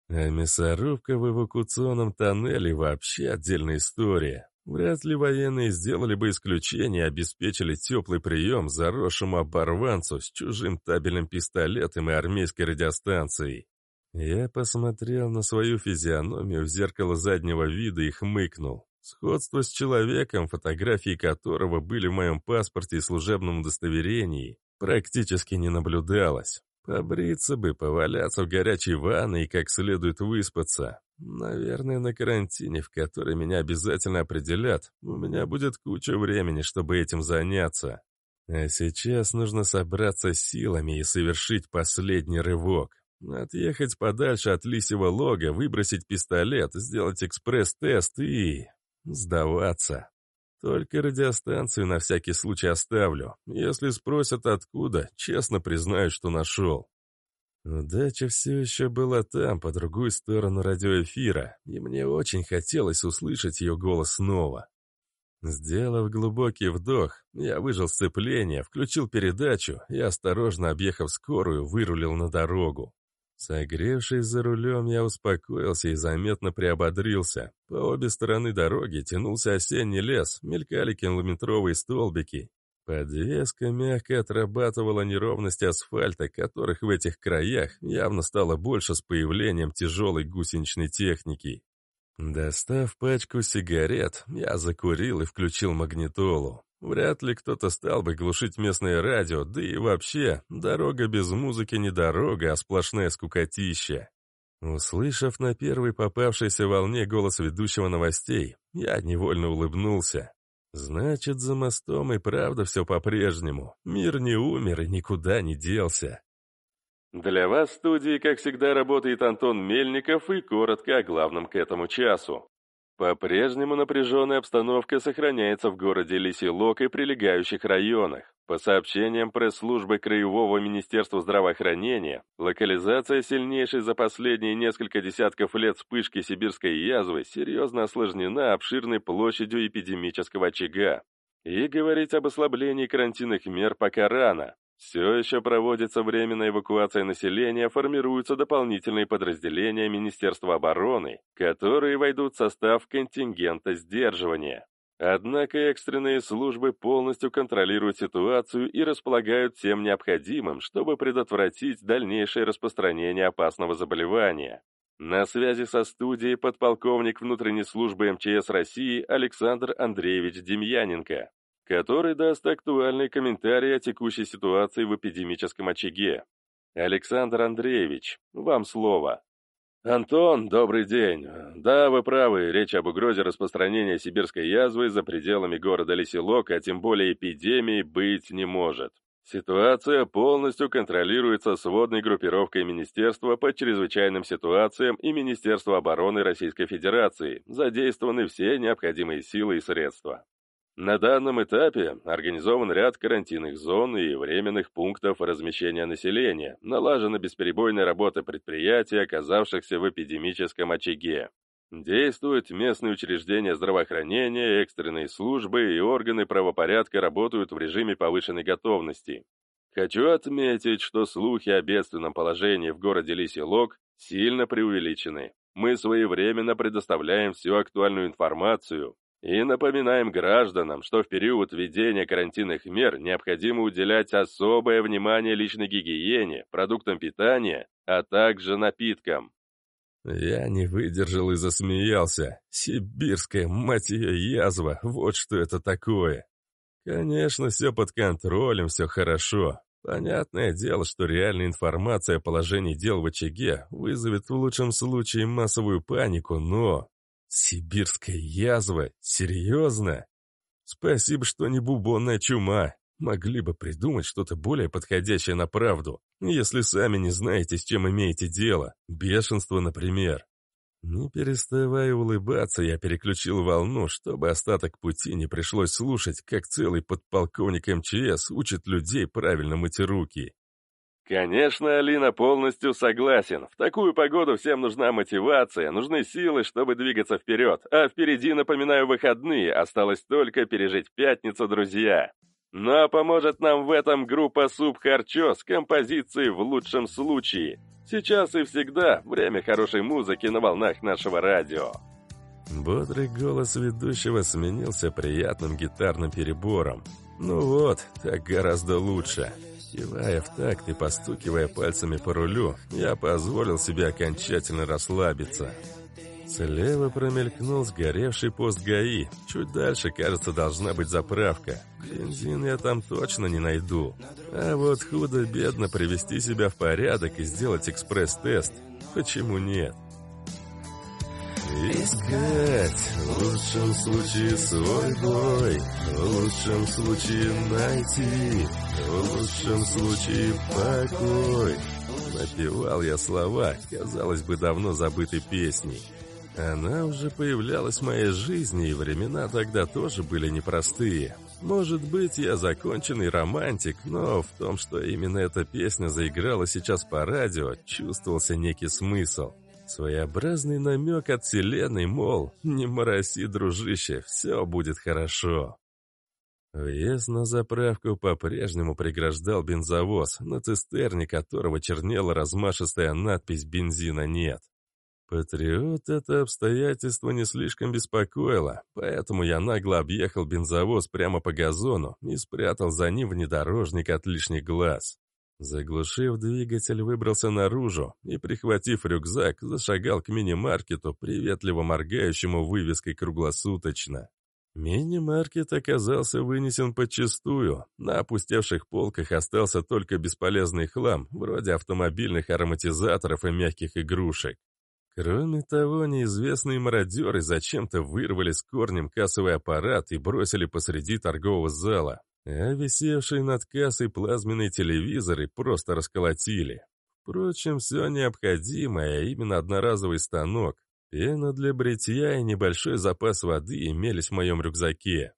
А мясорубка в эвакуационном тоннеле вообще отдельная история. Вряд ли военные сделали бы исключение и обеспечили теплый прием заросшему оборванцу с чужим табельным пистолетом и армейской радиостанцией. Я посмотрел на свою физиономию в зеркало заднего вида и хмыкнул. Сходство с человеком, фотографии которого были в моем паспорте и служебном удостоверении, практически не наблюдалось. Побриться бы, поваляться в горячей ванной и как следует выспаться. Наверное, на карантине, в который меня обязательно определят, у меня будет куча времени, чтобы этим заняться. А сейчас нужно собраться силами и совершить последний рывок. Отъехать подальше от лисьего лога, выбросить пистолет, сделать экспресс-тест и... Сдаваться. Только радиостанцию на всякий случай оставлю. Если спросят откуда, честно признаю, что нашел. Удача все еще была там, по другую сторону радиоэфира, и мне очень хотелось услышать ее голос снова. Сделав глубокий вдох, я выжил сцепление, включил передачу и, осторожно объехав скорую, вырулил на дорогу. Согревшись за рулем, я успокоился и заметно приободрился. По обе стороны дороги тянулся осенний лес, мелькали километровые столбики. Подвеска мягко отрабатывала неровности асфальта, которых в этих краях явно стало больше с появлением тяжелой гусеничной техники. Достав пачку сигарет, я закурил и включил магнитолу. Вряд ли кто-то стал бы глушить местное радио, да и вообще, дорога без музыки не дорога, а сплошная скукотища. Услышав на первой попавшейся волне голос ведущего новостей, я невольно улыбнулся. Значит, за мостом и правда все по-прежнему. Мир не умер и никуда не делся. Для вас в студии, как всегда, работает Антон Мельников и коротко о главном к этому часу. По-прежнему напряженная обстановка сохраняется в городе Лисилок и прилегающих районах. По сообщениям пресс-службы Краевого министерства здравоохранения, локализация сильнейшей за последние несколько десятков лет вспышки сибирской язвы серьезно осложнена обширной площадью эпидемического очага. И говорить об ослаблении карантинных мер пока рано. Все еще проводится временная эвакуация населения, формируются дополнительные подразделения Министерства обороны, которые войдут в состав контингента сдерживания. Однако экстренные службы полностью контролируют ситуацию и располагают всем необходимым, чтобы предотвратить дальнейшее распространение опасного заболевания. На связи со студией подполковник внутренней службы МЧС России Александр Андреевич Демьяненко, который даст актуальный комментарий о текущей ситуации в эпидемическом очаге. Александр Андреевич, вам слово. «Антон, добрый день. Да, вы правы, речь об угрозе распространения сибирской язвы за пределами города Леселок, а тем более эпидемии, быть не может. Ситуация полностью контролируется сводной группировкой Министерства по чрезвычайным ситуациям и Министерства обороны Российской Федерации. Задействованы все необходимые силы и средства. На данном этапе организован ряд карантинных зон и временных пунктов размещения населения, налажена бесперебойная работа предприятий, оказавшихся в эпидемическом очаге. Действуют местные учреждения здравоохранения, экстренные службы и органы правопорядка работают в режиме повышенной готовности. Хочу отметить, что слухи о бедственном положении в городе Лисилок сильно преувеличены. Мы своевременно предоставляем всю актуальную информацию, и напоминаем гражданам, что в период введения карантинных мер необходимо уделять особое внимание личной гигиене, продуктам питания, а также напиткам. Я не выдержал и засмеялся. Сибирская, мать ее, язва, вот что это такое. Конечно, все под контролем, все хорошо. Понятное дело, что реальная информация о положении дел в очаге вызовет в лучшем случае массовую панику, но... Сибирская язва? Серьезно? Спасибо, что не бубонная чума. Могли бы придумать что-то более подходящее на правду, если сами не знаете, с чем имеете дело. Бешенство, например. Не переставая улыбаться, я переключил волну, чтобы остаток пути не пришлось слушать, как целый подполковник МЧС учит людей правильно мыть руки. Конечно, Алина, полностью согласен. В такую погоду всем нужна мотивация, нужны силы, чтобы двигаться вперед. А впереди, напоминаю, выходные, осталось только пережить пятницу, друзья. Но поможет нам в этом группа Суп Харчо с композицией в лучшем случае. Сейчас и всегда время хорошей музыки на волнах нашего радио. Бодрый голос ведущего сменился приятным гитарным перебором. Ну вот, так гораздо лучше. Кивая в такт и постукивая пальцами по рулю, я позволил себе окончательно расслабиться. Слева промелькнул сгоревший пост ГАИ. Чуть дальше, кажется, должна быть заправка. Бензин я там точно не найду. А вот худо-бедно привести себя в порядок и сделать экспресс-тест. Почему нет? Искать, в лучшем случае свой бой, в лучшем случае найти, в лучшем случае покой. Напевал я слова, казалось бы, давно забытой песней. Она уже появлялась в моей жизни, и времена тогда тоже были непростые. Может быть, я законченный романтик, но в том, что именно эта песня заиграла сейчас по радио, чувствовался некий смысл. Своеобразный намек от вселенной, мол, не мороси, дружище, все будет хорошо. Въезд на заправку по-прежнему преграждал бензовоз, на цистерне которого чернела размашистая надпись «Бензина нет». Патриот это обстоятельство не слишком беспокоило, поэтому я нагло объехал бензовоз прямо по газону и спрятал за ним внедорожник от лишних глаз. Заглушив двигатель, выбрался наружу и, прихватив рюкзак, зашагал к мини-маркету, приветливо моргающему вывеской круглосуточно. Мини-маркет оказался вынесен подчистую. На опустевших полках остался только бесполезный хлам, вроде автомобильных ароматизаторов и мягких игрушек. Кроме того, неизвестные мародеры зачем-то вырвали с корнем кассовый аппарат и бросили посреди торгового зала, а висевшие над кассой плазменные телевизоры просто расколотили. Впрочем, все необходимое, а именно одноразовый станок, пена для бритья и небольшой запас воды имелись в моем рюкзаке.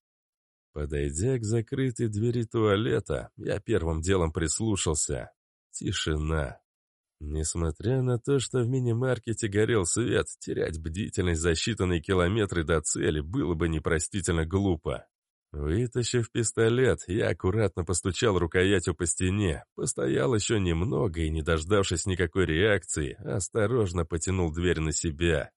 Подойдя к закрытой двери туалета, я первым делом прислушался. Тишина. Несмотря на то, что в мини-маркете горел свет, терять бдительность за считанные километры до цели было бы непростительно глупо. Вытащив пистолет, я аккуратно постучал рукоятью по стене, постоял еще немного и, не дождавшись никакой реакции, осторожно потянул дверь на себя.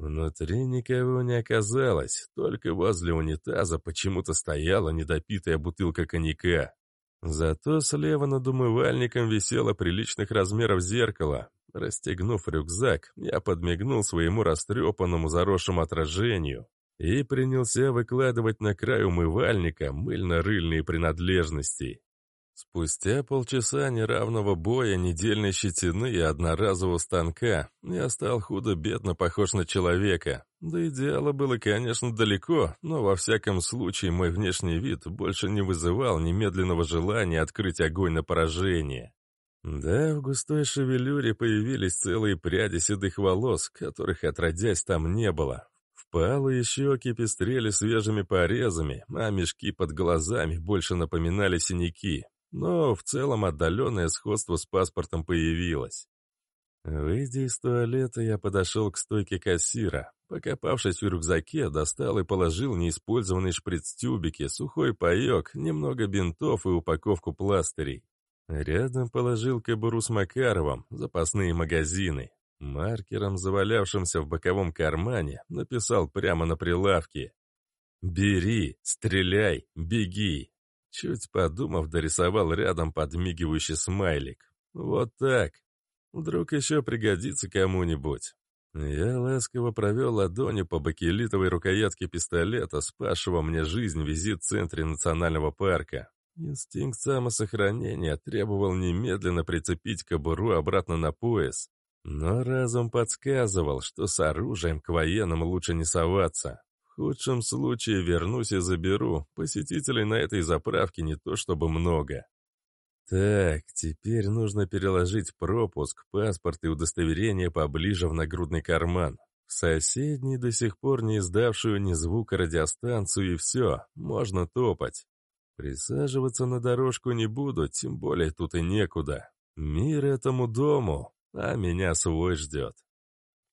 Внутри никого не оказалось, только возле унитаза почему-то стояла недопитая бутылка коньяка. Зато слева над умывальником висело приличных размеров зеркало. Расстегнув рюкзак, я подмигнул своему растрепанному заросшему отражению и принялся выкладывать на край умывальника мыльно-рыльные принадлежности. Спустя полчаса неравного боя, недельной щетины и одноразового станка я стал худо-бедно похож на человека. До идеала было, конечно, далеко, но во всяком случае мой внешний вид больше не вызывал немедленного желания открыть огонь на поражение. Да, в густой шевелюре появились целые пряди седых волос, которых отродясь там не было. Впалые щеки пестрели свежими порезами, а мешки под глазами больше напоминали синяки. Но в целом отдаленное сходство с паспортом появилось. Выйдя из туалета, я подошел к стойке кассира. Покопавшись в рюкзаке, достал и положил неиспользованные шприц-тюбики, сухой паек, немного бинтов и упаковку пластырей. Рядом положил кобуру с Макаровым, запасные магазины. Маркером, завалявшимся в боковом кармане, написал прямо на прилавке. «Бери, стреляй, беги!» Чуть подумав, дорисовал рядом подмигивающий смайлик. «Вот так. Вдруг еще пригодится кому-нибудь». Я ласково провел ладонью по бакелитовой рукоятке пистолета, спасшего мне жизнь в визит-центре национального парка. Инстинкт самосохранения требовал немедленно прицепить кобуру обратно на пояс, но разум подсказывал, что с оружием к военным лучше не соваться. Худшем случае вернусь и заберу. Посетителей на этой заправке не то чтобы много. Так, теперь нужно переложить пропуск, паспорт и удостоверение поближе в нагрудный карман. В соседний, до сих пор не издавшую ни звука радиостанцию и все, можно топать. Присаживаться на дорожку не буду, тем более тут и некуда. Мир этому дому, а меня свой ждет.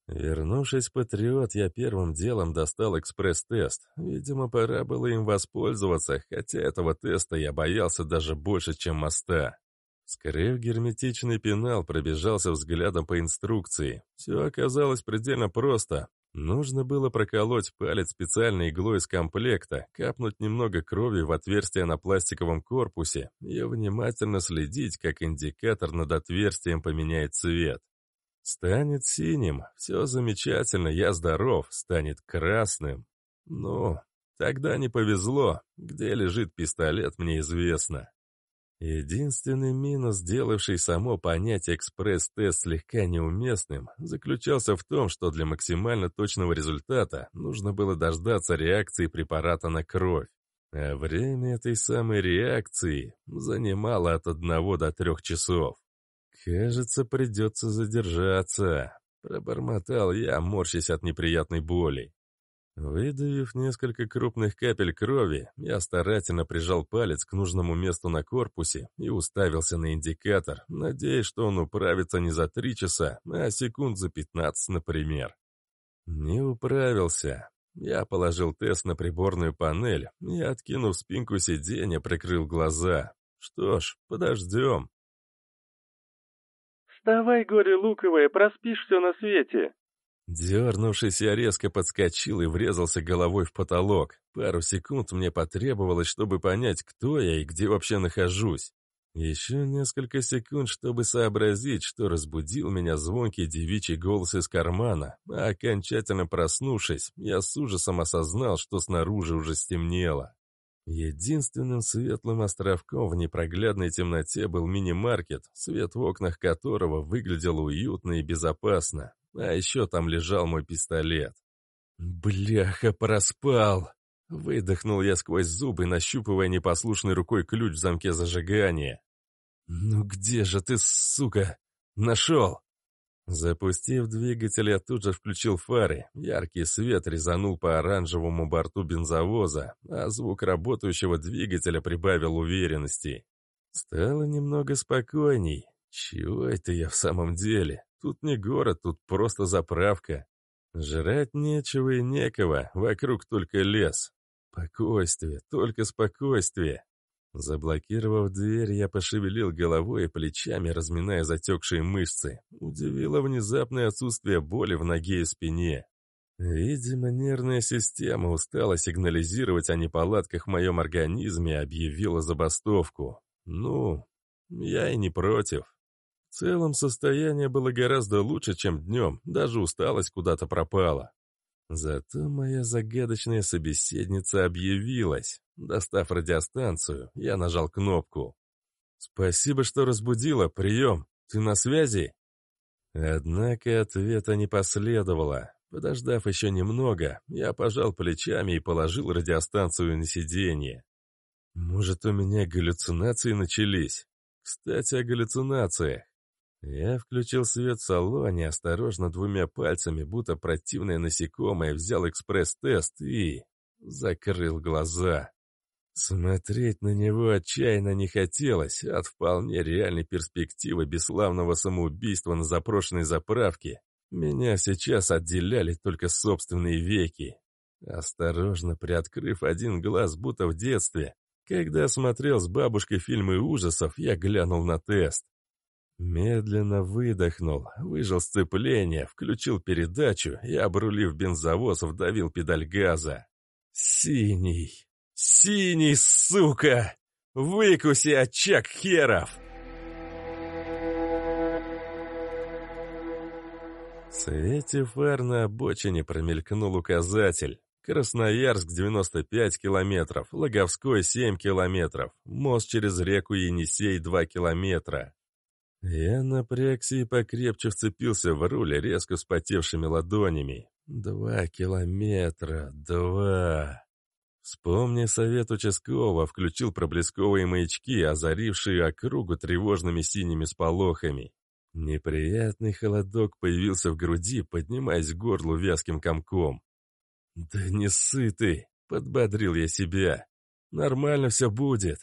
Вернувшись Патриот, я первым делом достал экспресс-тест. Видимо, пора было им воспользоваться, хотя этого теста я боялся даже больше, чем моста. Скрыв герметичный пенал, пробежался взглядом по инструкции. Все оказалось предельно просто. Нужно было проколоть палец специальной иглой из комплекта, капнуть немного крови в отверстие на пластиковом корпусе и внимательно следить, как индикатор над отверстием поменяет цвет. Станет синим, все замечательно, я здоров, станет красным. Ну, тогда не повезло, где лежит пистолет, мне известно. Единственный минус, сделавший само понятие экспресс-тест слегка неуместным, заключался в том, что для максимально точного результата нужно было дождаться реакции препарата на кровь. А время этой самой реакции занимало от одного до трех часов. «Кажется, придется задержаться», — пробормотал я, морщась от неприятной боли. Выдавив несколько крупных капель крови, я старательно прижал палец к нужному месту на корпусе и уставился на индикатор, надеясь, что он управится не за три часа, а секунд за пятнадцать, например. Не управился. Я положил тест на приборную панель и, откинув спинку сиденья, прикрыл глаза. Что ж, подождем. «Вставай, горе луковое, проспишь все на свете!» Дернувшись, я резко подскочил и врезался головой в потолок. Пару секунд мне потребовалось, чтобы понять, кто я и где вообще нахожусь. Еще несколько секунд, чтобы сообразить, что разбудил меня звонкий девичий голос из кармана, а окончательно проснувшись, я с ужасом осознал, что снаружи уже стемнело. Единственным светлым островком в непроглядной темноте был мини-маркет, свет в окнах которого выглядел уютно и безопасно. А еще там лежал мой пистолет. «Бляха, проспал!» Выдохнул я сквозь зубы, нащупывая непослушной рукой ключ в замке зажигания. «Ну где же ты, сука? Нашел!» Запустив двигатель, я тут же включил фары. Яркий свет резанул по оранжевому борту бензовоза, а звук работающего двигателя прибавил уверенности. Стало немного спокойней. Чего это я в самом деле? Тут не город, тут просто заправка. Жрать нечего и некого, вокруг только лес. Спокойствие, только спокойствие. Заблокировав дверь, я пошевелил головой и плечами, разминая затекшие мышцы. Удивило внезапное отсутствие боли в ноге и спине. Видимо, нервная система устала сигнализировать о неполадках в моем организме и объявила забастовку. Ну, я и не против. В целом состояние было гораздо лучше, чем днем, даже усталость куда-то пропала. Зато моя загадочная собеседница объявилась. Достав радиостанцию, я нажал кнопку. «Спасибо, что разбудила. Прием. Ты на связи?» Однако ответа не последовало. Подождав еще немного, я пожал плечами и положил радиостанцию на сиденье. Может, у меня галлюцинации начались? Кстати, о галлюцинациях. Я включил свет в салоне, осторожно двумя пальцами, будто противное насекомое, взял экспресс-тест и... закрыл глаза. Смотреть на него отчаянно не хотелось, от вполне реальной перспективы бесславного самоубийства на запрошенной заправке меня сейчас отделяли только собственные веки. Осторожно приоткрыв один глаз, будто в детстве, когда смотрел с бабушкой фильмы ужасов, я глянул на тест. Медленно выдохнул, выжил сцепление, включил передачу и, обрулив бензовоз, вдавил педаль газа. «Синий! Синий, сука! Выкуси очаг херов!» В свете фар на обочине промелькнул указатель. Красноярск 95 километров, Логовской 7 километров, мост через реку Енисей 2 километра. Я напрягся и покрепче вцепился в руль резко вспотевшими ладонями. Два километра, два. Вспомнив совет участкового, включил проблесковые маячки, озарившие округу тревожными синими сполохами. Неприятный холодок появился в груди, поднимаясь к горлу вязким комком. «Да не сытый!» — подбодрил я себя. «Нормально все будет!»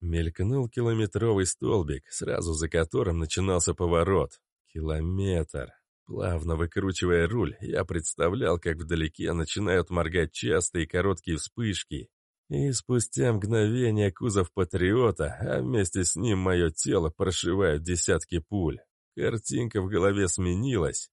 Мелькнул километровый столбик, сразу за которым начинался поворот. Километр. Плавно выкручивая руль, я представлял, как вдалеке начинают моргать частые короткие вспышки. И спустя мгновение кузов Патриота, а вместе с ним мое тело прошивают десятки пуль. Картинка в голове сменилась.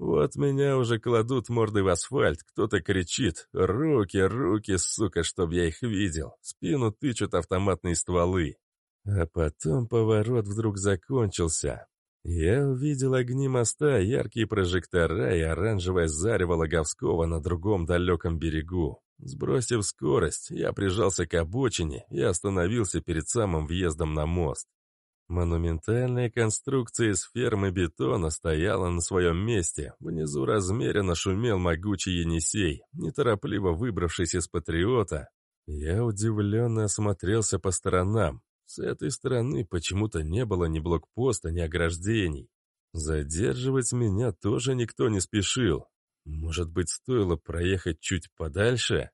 Вот меня уже кладут мордой в асфальт, кто-то кричит «Руки, руки, сука, чтоб я их видел!» Спину тычут автоматные стволы. А потом поворот вдруг закончился. Я увидел огни моста, яркие прожектора и оранжевое зарево Логовского на другом далеком берегу. Сбросив скорость, я прижался к обочине и остановился перед самым въездом на мост. Монументальная конструкция из фермы бетона стояла на своем месте. Внизу размеренно шумел могучий Енисей, неторопливо выбравшись из патриота. Я удивленно осмотрелся по сторонам. С этой стороны почему-то не было ни блокпоста, ни ограждений. Задерживать меня тоже никто не спешил. Может быть, стоило проехать чуть подальше?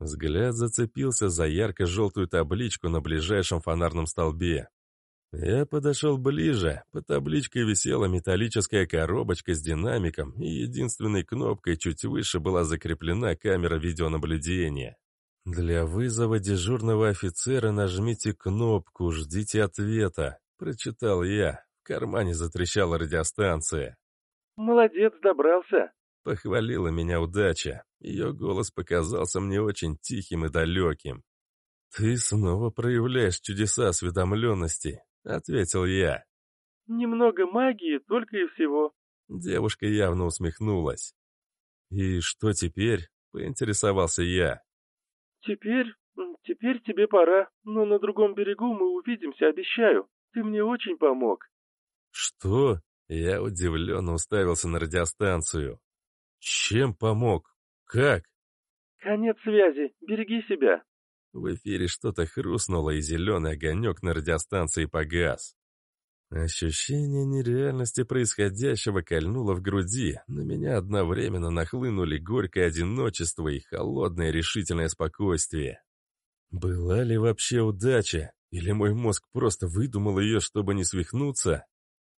Взгляд зацепился за ярко-желтую табличку на ближайшем фонарном столбе. Я подошел ближе. По табличке висела металлическая коробочка с динамиком, и единственной кнопкой чуть выше была закреплена камера видеонаблюдения. «Для вызова дежурного офицера нажмите кнопку, ждите ответа», — прочитал я. В кармане затрещала радиостанция. «Молодец, добрался», — похвалила меня удача. Ее голос показался мне очень тихим и далеким. «Ты снова проявляешь чудеса осведомленности. — ответил я. «Немного магии, только и всего». Девушка явно усмехнулась. «И что теперь?» — поинтересовался я. «Теперь... теперь тебе пора, но на другом берегу мы увидимся, обещаю. Ты мне очень помог». «Что?» — я удивленно уставился на радиостанцию. «Чем помог? Как?» «Конец связи. Береги себя». В эфире что-то хрустнуло, и зеленый огонек на радиостанции погас. Ощущение нереальности происходящего кольнуло в груди, на меня одновременно нахлынули горькое одиночество и холодное решительное спокойствие. Была ли вообще удача? Или мой мозг просто выдумал ее, чтобы не свихнуться?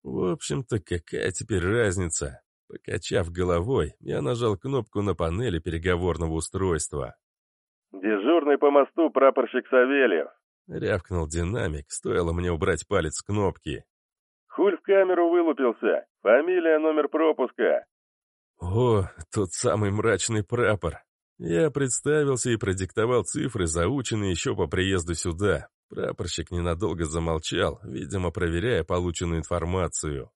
В общем-то, какая теперь разница? Покачав головой, я нажал кнопку на панели переговорного устройства. Дежурный по мосту прапорщик Савельев. Рявкнул динамик, стоило мне убрать палец с кнопки. Хуль в камеру вылупился. Фамилия, номер пропуска. О, тот самый мрачный прапор. Я представился и продиктовал цифры, заученные еще по приезду сюда. Прапорщик ненадолго замолчал, видимо, проверяя полученную информацию.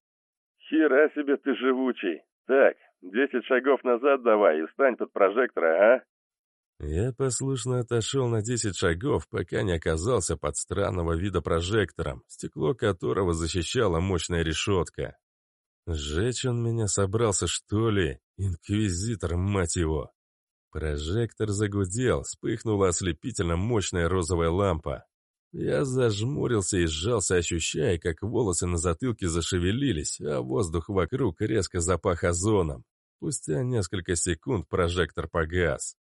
«Хера себе ты живучий! Так, десять шагов назад давай и встань под прожектора, а?» Я послушно отошел на десять шагов, пока не оказался под странного вида прожектором, стекло которого защищала мощная решетка. Сжечь он меня собрался, что ли? Инквизитор, мать его! Прожектор загудел, вспыхнула ослепительно мощная розовая лампа. Я зажмурился и сжался, ощущая, как волосы на затылке зашевелились, а воздух вокруг резко запах озоном. Спустя несколько секунд прожектор погас.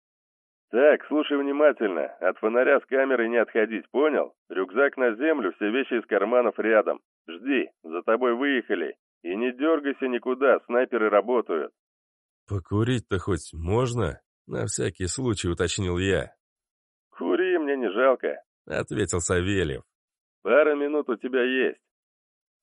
«Так, слушай внимательно. От фонаря с камерой не отходить, понял? Рюкзак на землю, все вещи из карманов рядом. Жди, за тобой выехали. И не дергайся никуда, снайперы работают». «Покурить-то хоть можно?» На всякий случай уточнил я. «Кури, мне не жалко», — ответил Савельев. «Пара минут у тебя есть».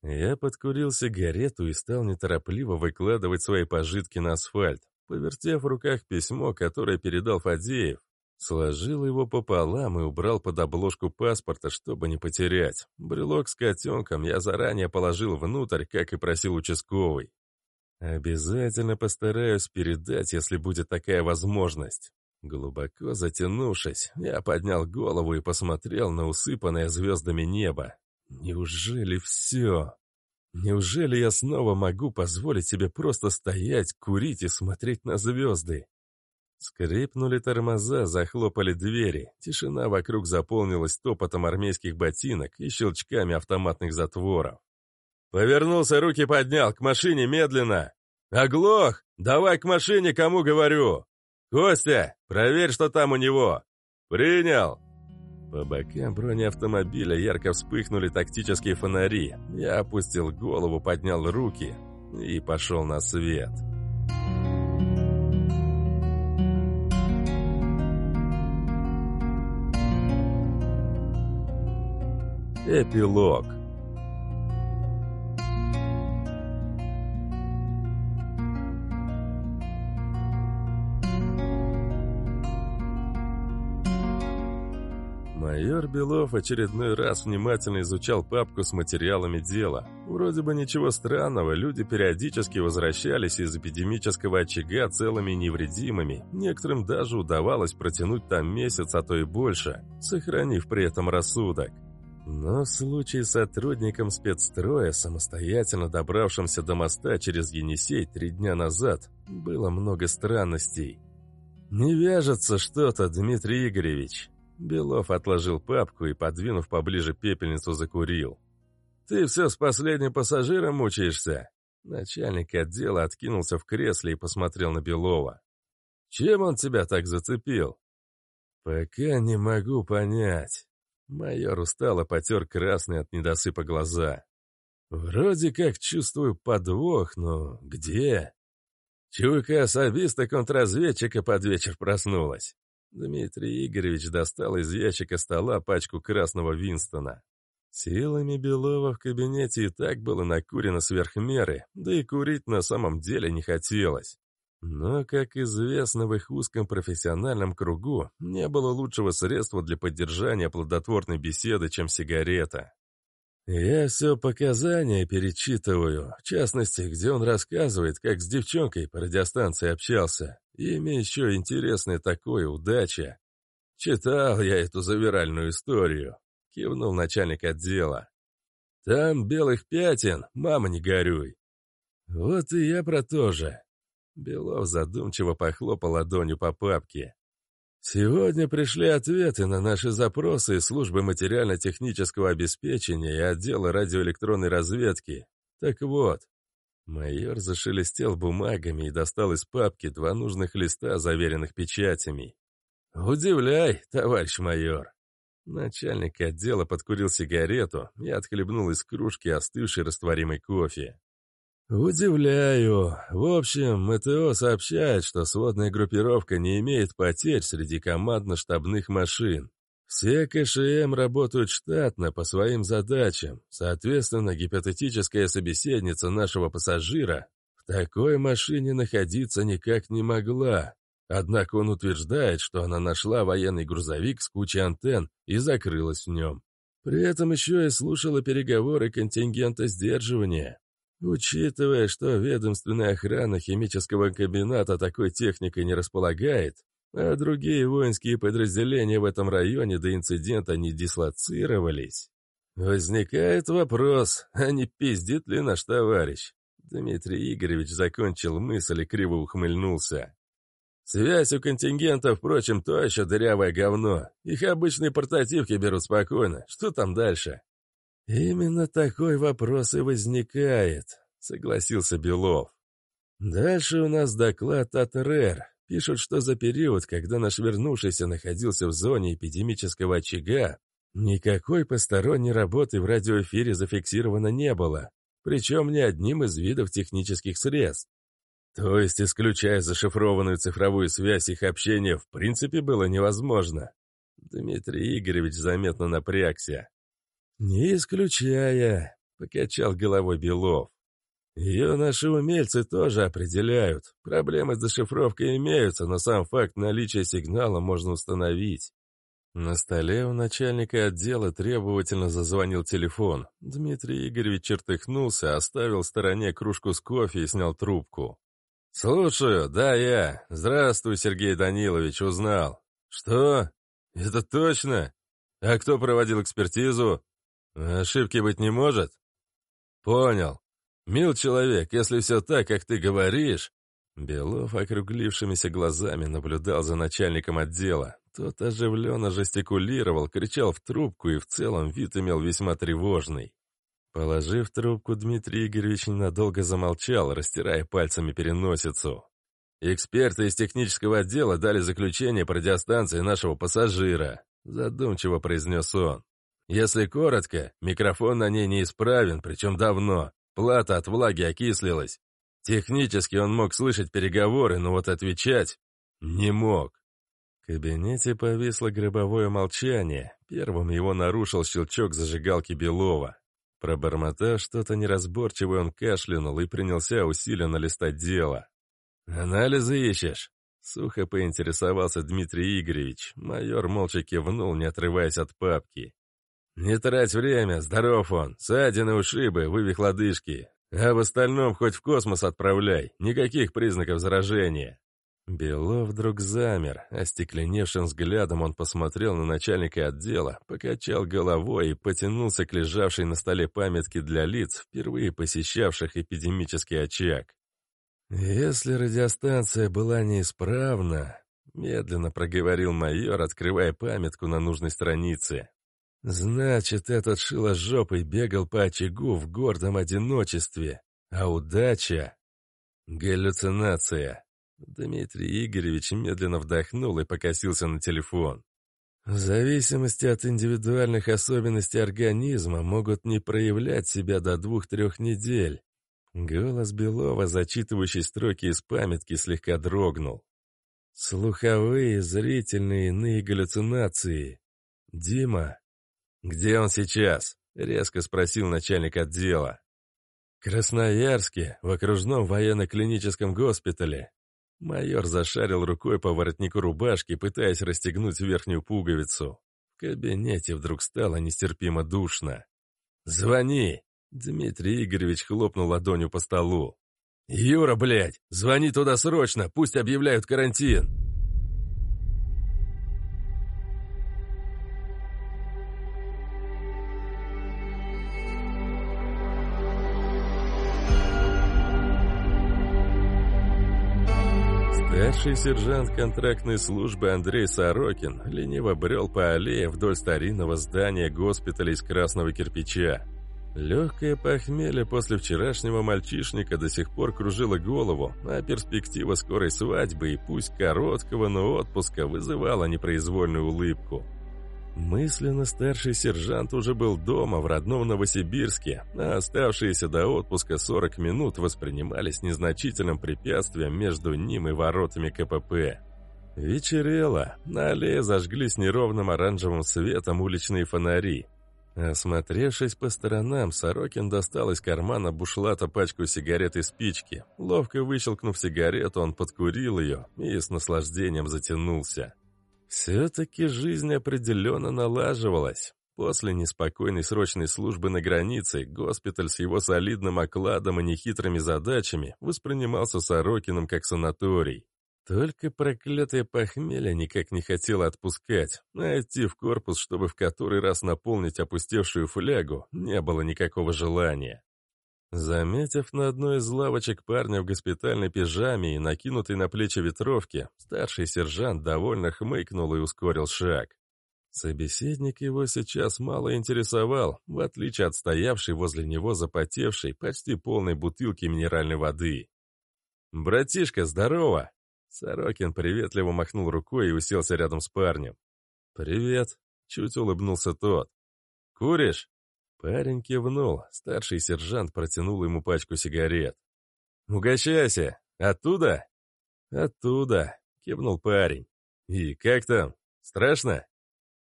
Я подкурил сигарету и стал неторопливо выкладывать свои пожитки на асфальт. Повертев в руках письмо, которое передал Фадеев, сложил его пополам и убрал под обложку паспорта, чтобы не потерять. Брелок с котенком я заранее положил внутрь, как и просил участковый. Обязательно постараюсь передать, если будет такая возможность. Глубоко затянувшись, я поднял голову и посмотрел на усыпанное звездами небо. Неужели все? Неужели я снова могу позволить себе просто стоять, курить и смотреть на звезды? Скрипнули тормоза, захлопали двери. Тишина вокруг заполнилась топотом армейских ботинок и щелчками автоматных затворов. Повернулся, руки поднял, к машине медленно. «Оглох! Давай к машине, кому говорю! Костя, проверь, что там у него! Принял!» По бокам бронеавтомобиля ярко вспыхнули тактические фонари. Я опустил голову, поднял руки и пошел на свет. Эпилог Майор Белов очередной раз внимательно изучал папку с материалами дела. Вроде бы ничего странного, люди периодически возвращались из эпидемического очага целыми невредимыми. Некоторым даже удавалось протянуть там месяц, а то и больше, сохранив при этом рассудок. Но в случае с сотрудником спецстроя, самостоятельно добравшимся до моста через Енисей три дня назад, было много странностей. «Не вяжется что-то, Дмитрий Игоревич», Белов отложил папку и, подвинув поближе пепельницу, закурил. «Ты все с последним пассажиром мучаешься?» Начальник отдела откинулся в кресле и посмотрел на Белова. «Чем он тебя так зацепил?» «Пока не могу понять». Майор устало потер красный от недосыпа глаза. «Вроде как чувствую подвох, но где?» Чуйка особиста контрразведчика под вечер проснулась. Дмитрий Игоревич достал из ящика стола пачку красного Винстона. Силами Белова в кабинете и так было накурено сверх меры, да и курить на самом деле не хотелось. Но, как известно, в их узком профессиональном кругу не было лучшего средства для поддержания плодотворной беседы, чем сигарета. Я все показания перечитываю, в частности, где он рассказывает, как с девчонкой по радиостанции общался. Имя еще интересное такое, удача. Читал я эту завиральную историю, кивнул начальник отдела. Там белых пятен, мама не горюй. Вот и я про то же. Белов задумчиво похлопал ладонью по папке. Сегодня пришли ответы на наши запросы из службы материально-технического обеспечения и отдела радиоэлектронной разведки. Так вот, майор зашелестел бумагами и достал из папки два нужных листа, заверенных печатями. «Удивляй, товарищ майор!» Начальник отдела подкурил сигарету и отхлебнул из кружки остывший растворимый кофе. «Удивляю. В общем, МТО сообщает, что сводная группировка не имеет потерь среди командно-штабных машин. Все КШМ работают штатно по своим задачам. Соответственно, гипотетическая собеседница нашего пассажира в такой машине находиться никак не могла. Однако он утверждает, что она нашла военный грузовик с кучей антенн и закрылась в нем. При этом еще и слушала переговоры контингента сдерживания. Учитывая, что ведомственная охрана химического комбината такой техникой не располагает, а другие воинские подразделения в этом районе до инцидента не дислоцировались, возникает вопрос, а не пиздит ли наш товарищ? Дмитрий Игоревич закончил мысль и криво ухмыльнулся. Связь у контингента, впрочем, то еще дырявое говно. Их обычные портативки берут спокойно. Что там дальше? «Именно такой вопрос и возникает», — согласился Белов. «Дальше у нас доклад от РЭР. Пишут, что за период, когда наш вернувшийся находился в зоне эпидемического очага, никакой посторонней работы в радиоэфире зафиксировано не было, причем ни одним из видов технических средств. То есть, исключая зашифрованную цифровую связь, их общение в принципе было невозможно. Дмитрий Игоревич заметно напрягся. «Не исключая», — покачал головой Белов. «Ее наши умельцы тоже определяют. Проблемы с зашифровкой имеются, но сам факт наличия сигнала можно установить». На столе у начальника отдела требовательно зазвонил телефон. Дмитрий Игоревич чертыхнулся, оставил в стороне кружку с кофе и снял трубку. «Слушаю, да, я. Здравствуй, Сергей Данилович, узнал». «Что? Это точно? А кто проводил экспертизу?» Ошибки быть не может? Понял. Мил человек, если все так, как ты говоришь... Белов округлившимися глазами наблюдал за начальником отдела. Тот оживленно жестикулировал, кричал в трубку и в целом вид имел весьма тревожный. Положив трубку, Дмитрий Игоревич ненадолго замолчал, растирая пальцами переносицу. «Эксперты из технического отдела дали заключение по радиостанции нашего пассажира», задумчиво произнес он. Если коротко, микрофон на ней неисправен, причем давно. Плата от влаги окислилась. Технически он мог слышать переговоры, но вот отвечать не мог. В кабинете повисло гробовое молчание. Первым его нарушил щелчок зажигалки Белова. Пробормотав что-то неразборчивое, он кашлянул и принялся усиленно листать дело. «Анализы ищешь?» Сухо поинтересовался Дмитрий Игоревич. Майор молча кивнул, не отрываясь от папки. «Не трать время, здоров он, ссадины, ушибы, вывих лодыжки. А в остальном хоть в космос отправляй, никаких признаков заражения». Белов вдруг замер, остекленевшим взглядом он посмотрел на начальника отдела, покачал головой и потянулся к лежавшей на столе памятке для лиц, впервые посещавших эпидемический очаг. «Если радиостанция была неисправна», — медленно проговорил майор, открывая памятку на нужной странице, Значит, этот шиложопый бегал по очагу в гордом одиночестве, а удача — галлюцинация. Дмитрий Игоревич медленно вдохнул и покосился на телефон. В зависимости от индивидуальных особенностей организма могут не проявлять себя до двух-трех недель. Голос Белова, зачитывающий строки из памятки, слегка дрогнул. Слуховые, зрительные, иные галлюцинации. Дима, «Где он сейчас?» — резко спросил начальник отдела. «Красноярске, в окружном военно-клиническом госпитале». Майор зашарил рукой по воротнику рубашки, пытаясь расстегнуть верхнюю пуговицу. В кабинете вдруг стало нестерпимо душно. «Звони!» — Дмитрий Игоревич хлопнул ладонью по столу. «Юра, блядь, звони туда срочно, пусть объявляют карантин!» Старший сержант контрактной службы Андрей Сорокин лениво брел по аллее вдоль старинного здания госпиталя из красного кирпича. Легкое похмелье после вчерашнего мальчишника до сих пор кружило голову, а перспектива скорой свадьбы и пусть короткого, но отпуска вызывала непроизвольную улыбку. Мысленно старший сержант уже был дома в родном Новосибирске, а оставшиеся до отпуска 40 минут воспринимались незначительным препятствием между ним и воротами КПП. Вечерело, на аллее зажглись неровным оранжевым светом уличные фонари. Осмотревшись по сторонам, Сорокин достал из кармана бушлата пачку сигарет и спички. Ловко выщелкнув сигарету, он подкурил ее и с наслаждением затянулся. Все-таки жизнь определенно налаживалась. После неспокойной срочной службы на границе госпиталь с его солидным окладом и нехитрыми задачами воспринимался Сорокиным как санаторий. Только проклятое похмелье никак не хотело отпускать, а идти в корпус, чтобы в который раз наполнить опустевшую флягу, не было никакого желания. Заметив на одной из лавочек парня в госпитальной пижаме и накинутой на плечи ветровки, старший сержант довольно хмыкнул и ускорил шаг. Собеседник его сейчас мало интересовал, в отличие от стоявшей возле него запотевшей, почти полной бутылки минеральной воды. «Братишка, здорово!» Сорокин приветливо махнул рукой и уселся рядом с парнем. «Привет!» — чуть улыбнулся тот. «Куришь?» Парень кивнул, старший сержант протянул ему пачку сигарет. «Угощайся! Оттуда?» «Оттуда», — кивнул парень. «И как там? Страшно?»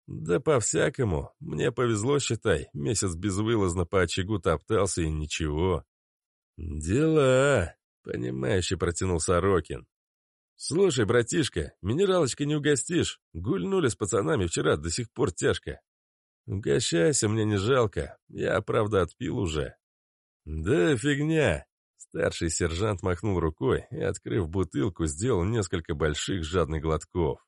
«Да по-всякому. Мне повезло, считай. Месяц безвылазно по очагу топтался и ничего». «Дела», — понимающе протянул Сорокин. «Слушай, братишка, минералочкой не угостишь. Гульнули с пацанами вчера, до сих пор тяжко. «Угощайся, мне не жалко. Я, правда, отпил уже». «Да фигня!» Старший сержант махнул рукой и, открыв бутылку, сделал несколько больших жадных глотков.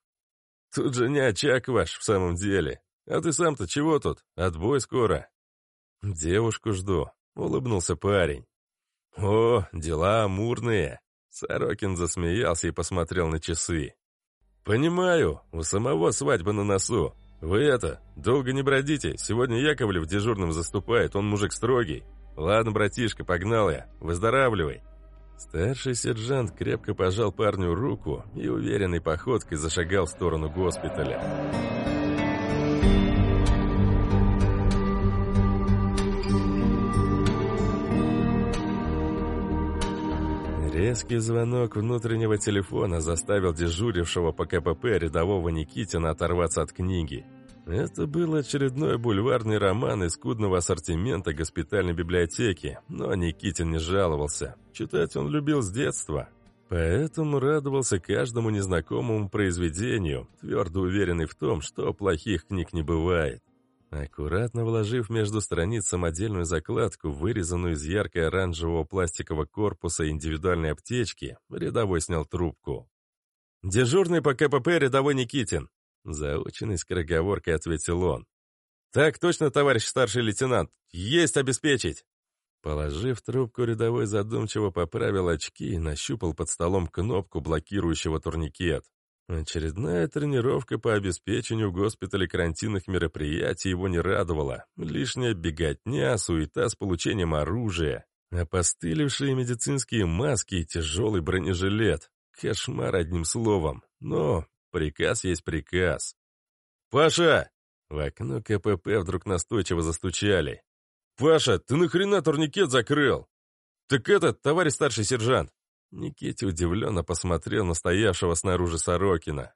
«Тут же не очаг ваш в самом деле. А ты сам-то чего тут? Отбой скоро». «Девушку жду», — улыбнулся парень. «О, дела амурные!» Сорокин засмеялся и посмотрел на часы. «Понимаю, у самого свадьба на носу. «Вы это, долго не бродите, сегодня Яковлев дежурным заступает, он мужик строгий. Ладно, братишка, погнал я, выздоравливай». Старший сержант крепко пожал парню руку и уверенной походкой зашагал в сторону госпиталя. Резкий звонок внутреннего телефона заставил дежурившего по КПП рядового Никитина оторваться от книги. Это был очередной бульварный роман из скудного ассортимента госпитальной библиотеки, но Никитин не жаловался. Читать он любил с детства. Поэтому радовался каждому незнакомому произведению, твердо уверенный в том, что плохих книг не бывает. Аккуратно вложив между страниц самодельную закладку, вырезанную из ярко-оранжевого пластикового корпуса индивидуальной аптечки, рядовой снял трубку. «Дежурный по КПП рядовой Никитин», — заученный скороговоркой ответил он. «Так точно, товарищ старший лейтенант. Есть обеспечить!» Положив трубку, рядовой задумчиво поправил очки и нащупал под столом кнопку блокирующего турникет. Очередная тренировка по обеспечению госпиталя карантинных мероприятий его не радовала. Лишняя беготня, суета с получением оружия, опостылевшие медицинские маски и тяжелый бронежилет. Кошмар одним словом. Но приказ есть приказ. «Паша!» В окно КПП вдруг настойчиво застучали. «Паша, ты нахрена турникет закрыл?» «Так этот, товарищ старший сержант, Никите удивленно посмотрел на стоявшего снаружи Сорокина.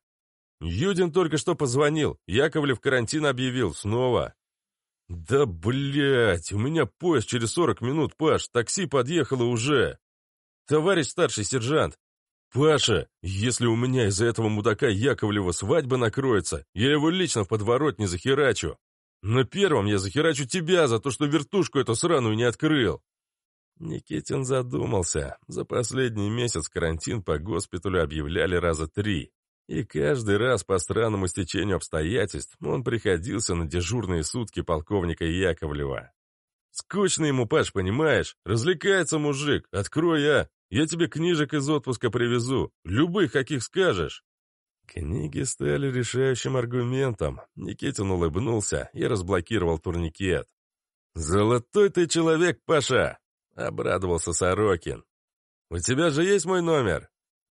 «Юдин только что позвонил. Яковлев карантин объявил. Снова». «Да, блядь, у меня поезд через сорок минут, Паш. Такси подъехало уже». «Товарищ старший сержант, «Паша, если у меня из-за этого мудака Яковлева свадьба накроется, я его лично в подворот не захерачу. На первом я захерачу тебя за то, что вертушку эту сраную не открыл». Никитин задумался. За последний месяц карантин по госпиталю объявляли раза три. И каждый раз по странному стечению обстоятельств он приходился на дежурные сутки полковника Яковлева. «Скучно ему, Паш, понимаешь? Развлекается мужик. Открой я. Я тебе книжек из отпуска привезу. Любых, каких скажешь». Книги стали решающим аргументом. Никитин улыбнулся и разблокировал турникет. «Золотой ты человек, Паша! — обрадовался Сорокин. «У тебя же есть мой номер?»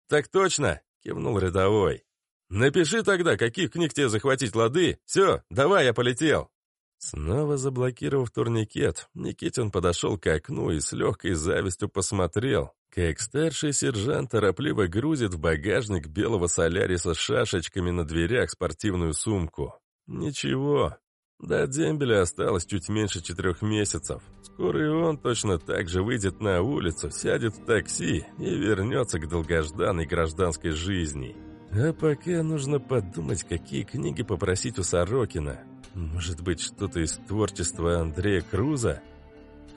«Так точно!» — кивнул рядовой. Напиши тогда, каких книг тебе захватить лады. Все, давай, я полетел. Снова заблокировав турникет, Никитин подошел к окну и с легкой завистью посмотрел, как старший сержант торопливо грузит в багажник белого соляриса с шашечками на дверях спортивную сумку. Ничего, до дембеля осталось чуть меньше четырех месяцев. Скоро и он точно так же выйдет на улицу, сядет в такси и вернется к долгожданной гражданской жизни. А пока нужно подумать, какие книги попросить у Сорокина. Может быть, что-то из творчества Андрея Круза?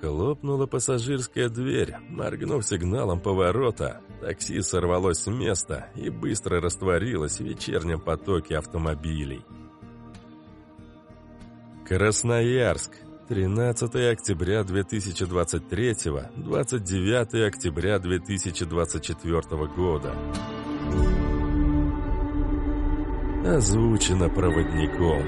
Хлопнула пассажирская дверь, моргнув сигналом поворота. Такси сорвалось с места и быстро растворилось в вечернем потоке автомобилей. Красноярск. 13 октября 2023, 29 октября 2024 года. Озвучено проводником.